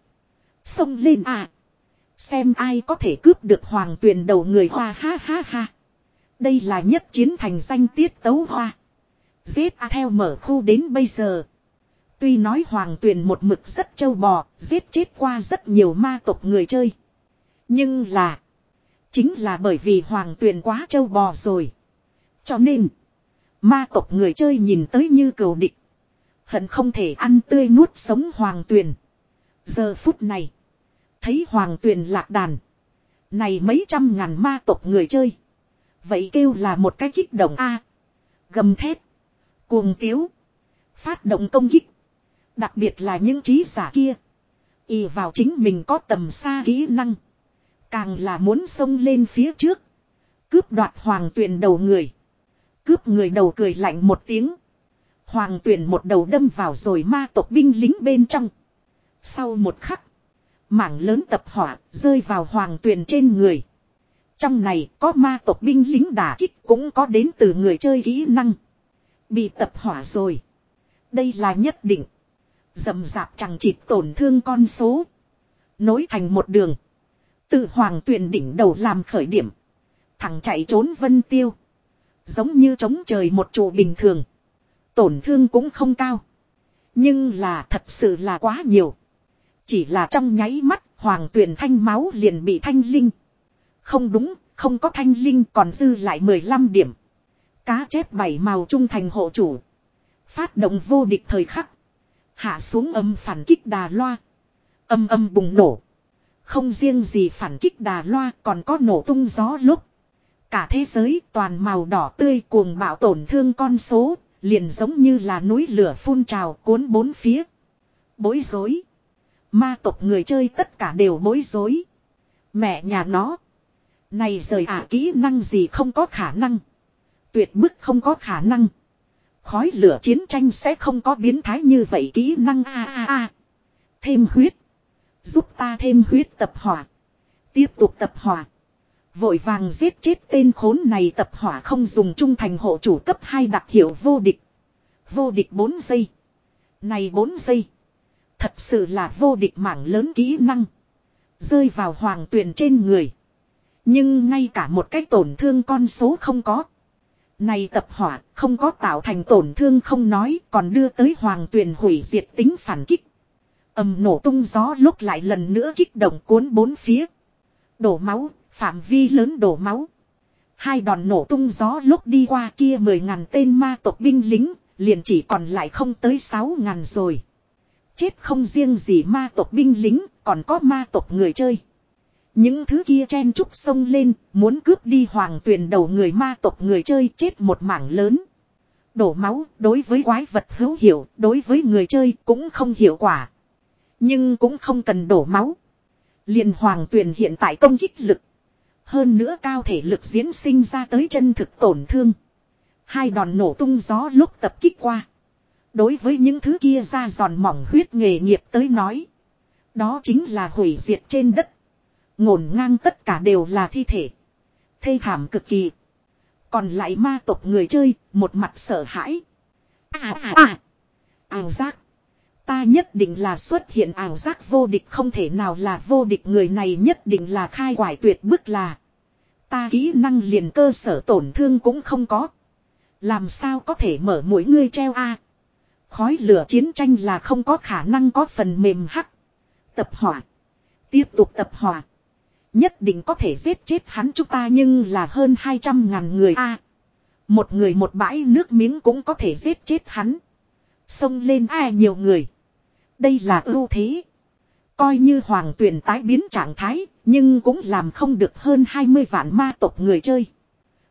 Xông lên à. Xem ai có thể cướp được hoàng tuyền đầu người hoa ha ha ha. Đây là nhất chiến thành danh tiết tấu hoa. Giết a theo mở khu đến bây giờ. Tuy nói hoàng tuyền một mực rất trâu bò, giết chết qua rất nhiều ma tộc người chơi. Nhưng là. Chính là bởi vì hoàng tuyền quá trâu bò rồi. Cho nên. Ma tộc người chơi nhìn tới như cầu địch. Hận không thể ăn tươi nuốt sống hoàng tuyền. Giờ phút này. Thấy hoàng tuyền lạc đàn. Này mấy trăm ngàn ma tộc người chơi. Vậy kêu là một cái kích động A. gầm thét. Cuồng tiếu. Phát động công kích. Đặc biệt là những trí giả kia. Y vào chính mình có tầm xa kỹ năng. Càng là muốn xông lên phía trước. Cướp đoạt hoàng tuyền đầu người. Cướp người đầu cười lạnh một tiếng. Hoàng tuyển một đầu đâm vào rồi ma tộc binh lính bên trong. Sau một khắc. Mảng lớn tập hỏa rơi vào hoàng tuyển trên người. Trong này có ma tộc binh lính đả kích cũng có đến từ người chơi kỹ năng. Bị tập hỏa rồi. Đây là nhất định. Dầm dạp chẳng chịt tổn thương con số. Nối thành một đường. Từ hoàng tuyển đỉnh đầu làm khởi điểm. Thằng chạy trốn vân tiêu. Giống như chống trời một trụ bình thường. Tổn thương cũng không cao. Nhưng là thật sự là quá nhiều. Chỉ là trong nháy mắt hoàng tuyển thanh máu liền bị thanh linh. Không đúng, không có thanh linh còn dư lại 15 điểm. Cá chép bảy màu trung thành hộ chủ. Phát động vô địch thời khắc. Hạ xuống âm phản kích đà loa. Âm âm bùng nổ. Không riêng gì phản kích đà loa còn có nổ tung gió lúc. Cả thế giới toàn màu đỏ tươi cuồng bạo tổn thương con số, liền giống như là núi lửa phun trào cuốn bốn phía. Bối rối. Ma tộc người chơi tất cả đều bối rối. Mẹ nhà nó. Này rời ả kỹ năng gì không có khả năng. Tuyệt bức không có khả năng. Khói lửa chiến tranh sẽ không có biến thái như vậy kỹ năng a a a. Thêm huyết. Giúp ta thêm huyết tập hỏa. Tiếp tục tập hỏa. Vội vàng giết chết tên khốn này tập hỏa không dùng trung thành hộ chủ cấp hai đặc hiệu vô địch. Vô địch 4 giây. Này 4 giây. Thật sự là vô địch mảng lớn kỹ năng. Rơi vào hoàng tuyền trên người. Nhưng ngay cả một cái tổn thương con số không có. Này tập hỏa không có tạo thành tổn thương không nói còn đưa tới hoàng tuyền hủy diệt tính phản kích. ầm nổ tung gió lúc lại lần nữa kích động cuốn bốn phía. Đổ máu, Phạm vi lớn đổ máu. Hai đòn nổ tung gió lúc đi qua kia mười ngàn tên ma tộc binh lính, liền chỉ còn lại không tới sáu ngàn rồi. Chết không riêng gì ma tộc binh lính, còn có ma tộc người chơi. Những thứ kia chen trúc sông lên, muốn cướp đi hoàng tuyển đầu người ma tộc người chơi chết một mảng lớn. Đổ máu, đối với quái vật hữu hiệu, đối với người chơi cũng không hiệu quả. Nhưng cũng không cần đổ máu. liền hoàng tuyển hiện tại công kích lực. Hơn nữa cao thể lực diễn sinh ra tới chân thực tổn thương. Hai đòn nổ tung gió lúc tập kích qua. Đối với những thứ kia ra giòn mỏng huyết nghề nghiệp tới nói. Đó chính là hủy diệt trên đất. Ngổn ngang tất cả đều là thi thể. Thê thảm cực kỳ. Còn lại ma tộc người chơi, một mặt sợ hãi. À à à. Ảo giác. Ta nhất định là xuất hiện ảo giác vô địch, không thể nào là vô địch, người này nhất định là khai quải tuyệt bức là. Ta kỹ năng liền cơ sở tổn thương cũng không có. Làm sao có thể mở mũi ngươi treo a Khói lửa chiến tranh là không có khả năng có phần mềm hắc. Tập hỏa. Tiếp tục tập hỏa. Nhất định có thể giết chết hắn chúng ta nhưng là hơn 200 ngàn người a Một người một bãi nước miếng cũng có thể giết chết hắn. Xông lên ai nhiều người. Đây là ưu thế. Coi như hoàng tuyển tái biến trạng thái, nhưng cũng làm không được hơn 20 vạn ma tộc người chơi.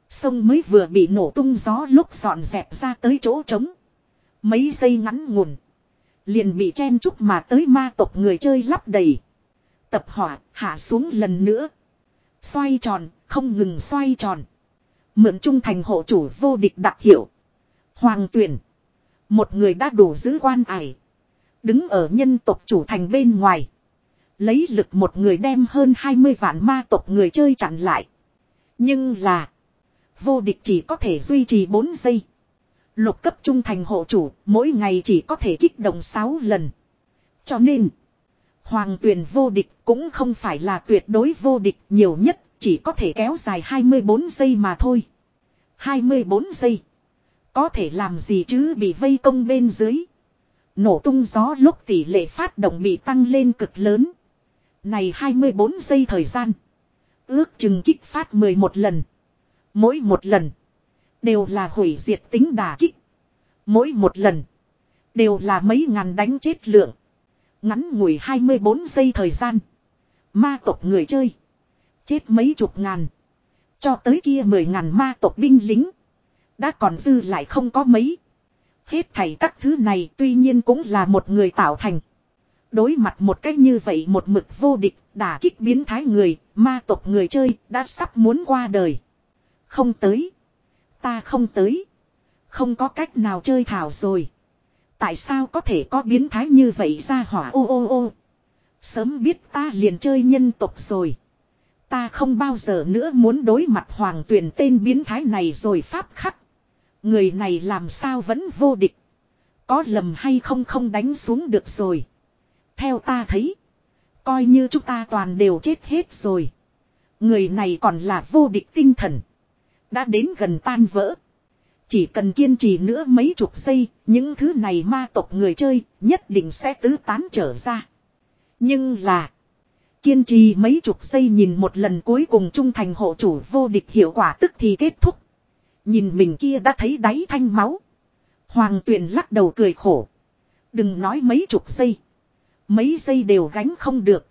Sông mới vừa bị nổ tung gió lúc dọn dẹp ra tới chỗ trống. Mấy giây ngắn ngủn. Liền bị chen chúc mà tới ma tộc người chơi lắp đầy. Tập hỏa hạ xuống lần nữa. Xoay tròn, không ngừng xoay tròn. Mượn trung thành hộ chủ vô địch đặc hiệu. Hoàng tuyển. Một người đã đủ giữ quan ải. Đứng ở nhân tộc chủ thành bên ngoài. Lấy lực một người đem hơn 20 vạn ma tộc người chơi chặn lại. Nhưng là. Vô địch chỉ có thể duy trì 4 giây. Lục cấp trung thành hộ chủ, mỗi ngày chỉ có thể kích động 6 lần. Cho nên. Hoàng tuyển vô địch cũng không phải là tuyệt đối vô địch nhiều nhất, chỉ có thể kéo dài 24 giây mà thôi. 24 giây. Có thể làm gì chứ bị vây công bên dưới. Nổ tung gió lúc tỷ lệ phát động bị tăng lên cực lớn. Này 24 giây thời gian. Ước chừng kích phát 11 lần. Mỗi một lần. Đều là hủy diệt tính đà kích. Mỗi một lần. Đều là mấy ngàn đánh chết lượng. Ngắn ngủi 24 giây thời gian. Ma tộc người chơi. Chết mấy chục ngàn. Cho tới kia mười ngàn ma tộc binh lính. Đã còn dư lại không có mấy. Hết thảy các thứ này tuy nhiên cũng là một người tạo thành. Đối mặt một cách như vậy một mực vô địch, đả kích biến thái người, ma tộc người chơi, đã sắp muốn qua đời. Không tới. Ta không tới. Không có cách nào chơi thảo rồi. Tại sao có thể có biến thái như vậy ra hỏa ô ô ô. Sớm biết ta liền chơi nhân tộc rồi. Ta không bao giờ nữa muốn đối mặt hoàng tuyển tên biến thái này rồi pháp khắc. Người này làm sao vẫn vô địch. Có lầm hay không không đánh xuống được rồi. Theo ta thấy. Coi như chúng ta toàn đều chết hết rồi. Người này còn là vô địch tinh thần. Đã đến gần tan vỡ. Chỉ cần kiên trì nữa mấy chục giây, những thứ này ma tộc người chơi nhất định sẽ tứ tán trở ra. Nhưng là, kiên trì mấy chục giây nhìn một lần cuối cùng trung thành hộ chủ vô địch hiệu quả tức thì kết thúc. Nhìn mình kia đã thấy đáy thanh máu. Hoàng tuyền lắc đầu cười khổ. Đừng nói mấy chục giây. Mấy giây đều gánh không được.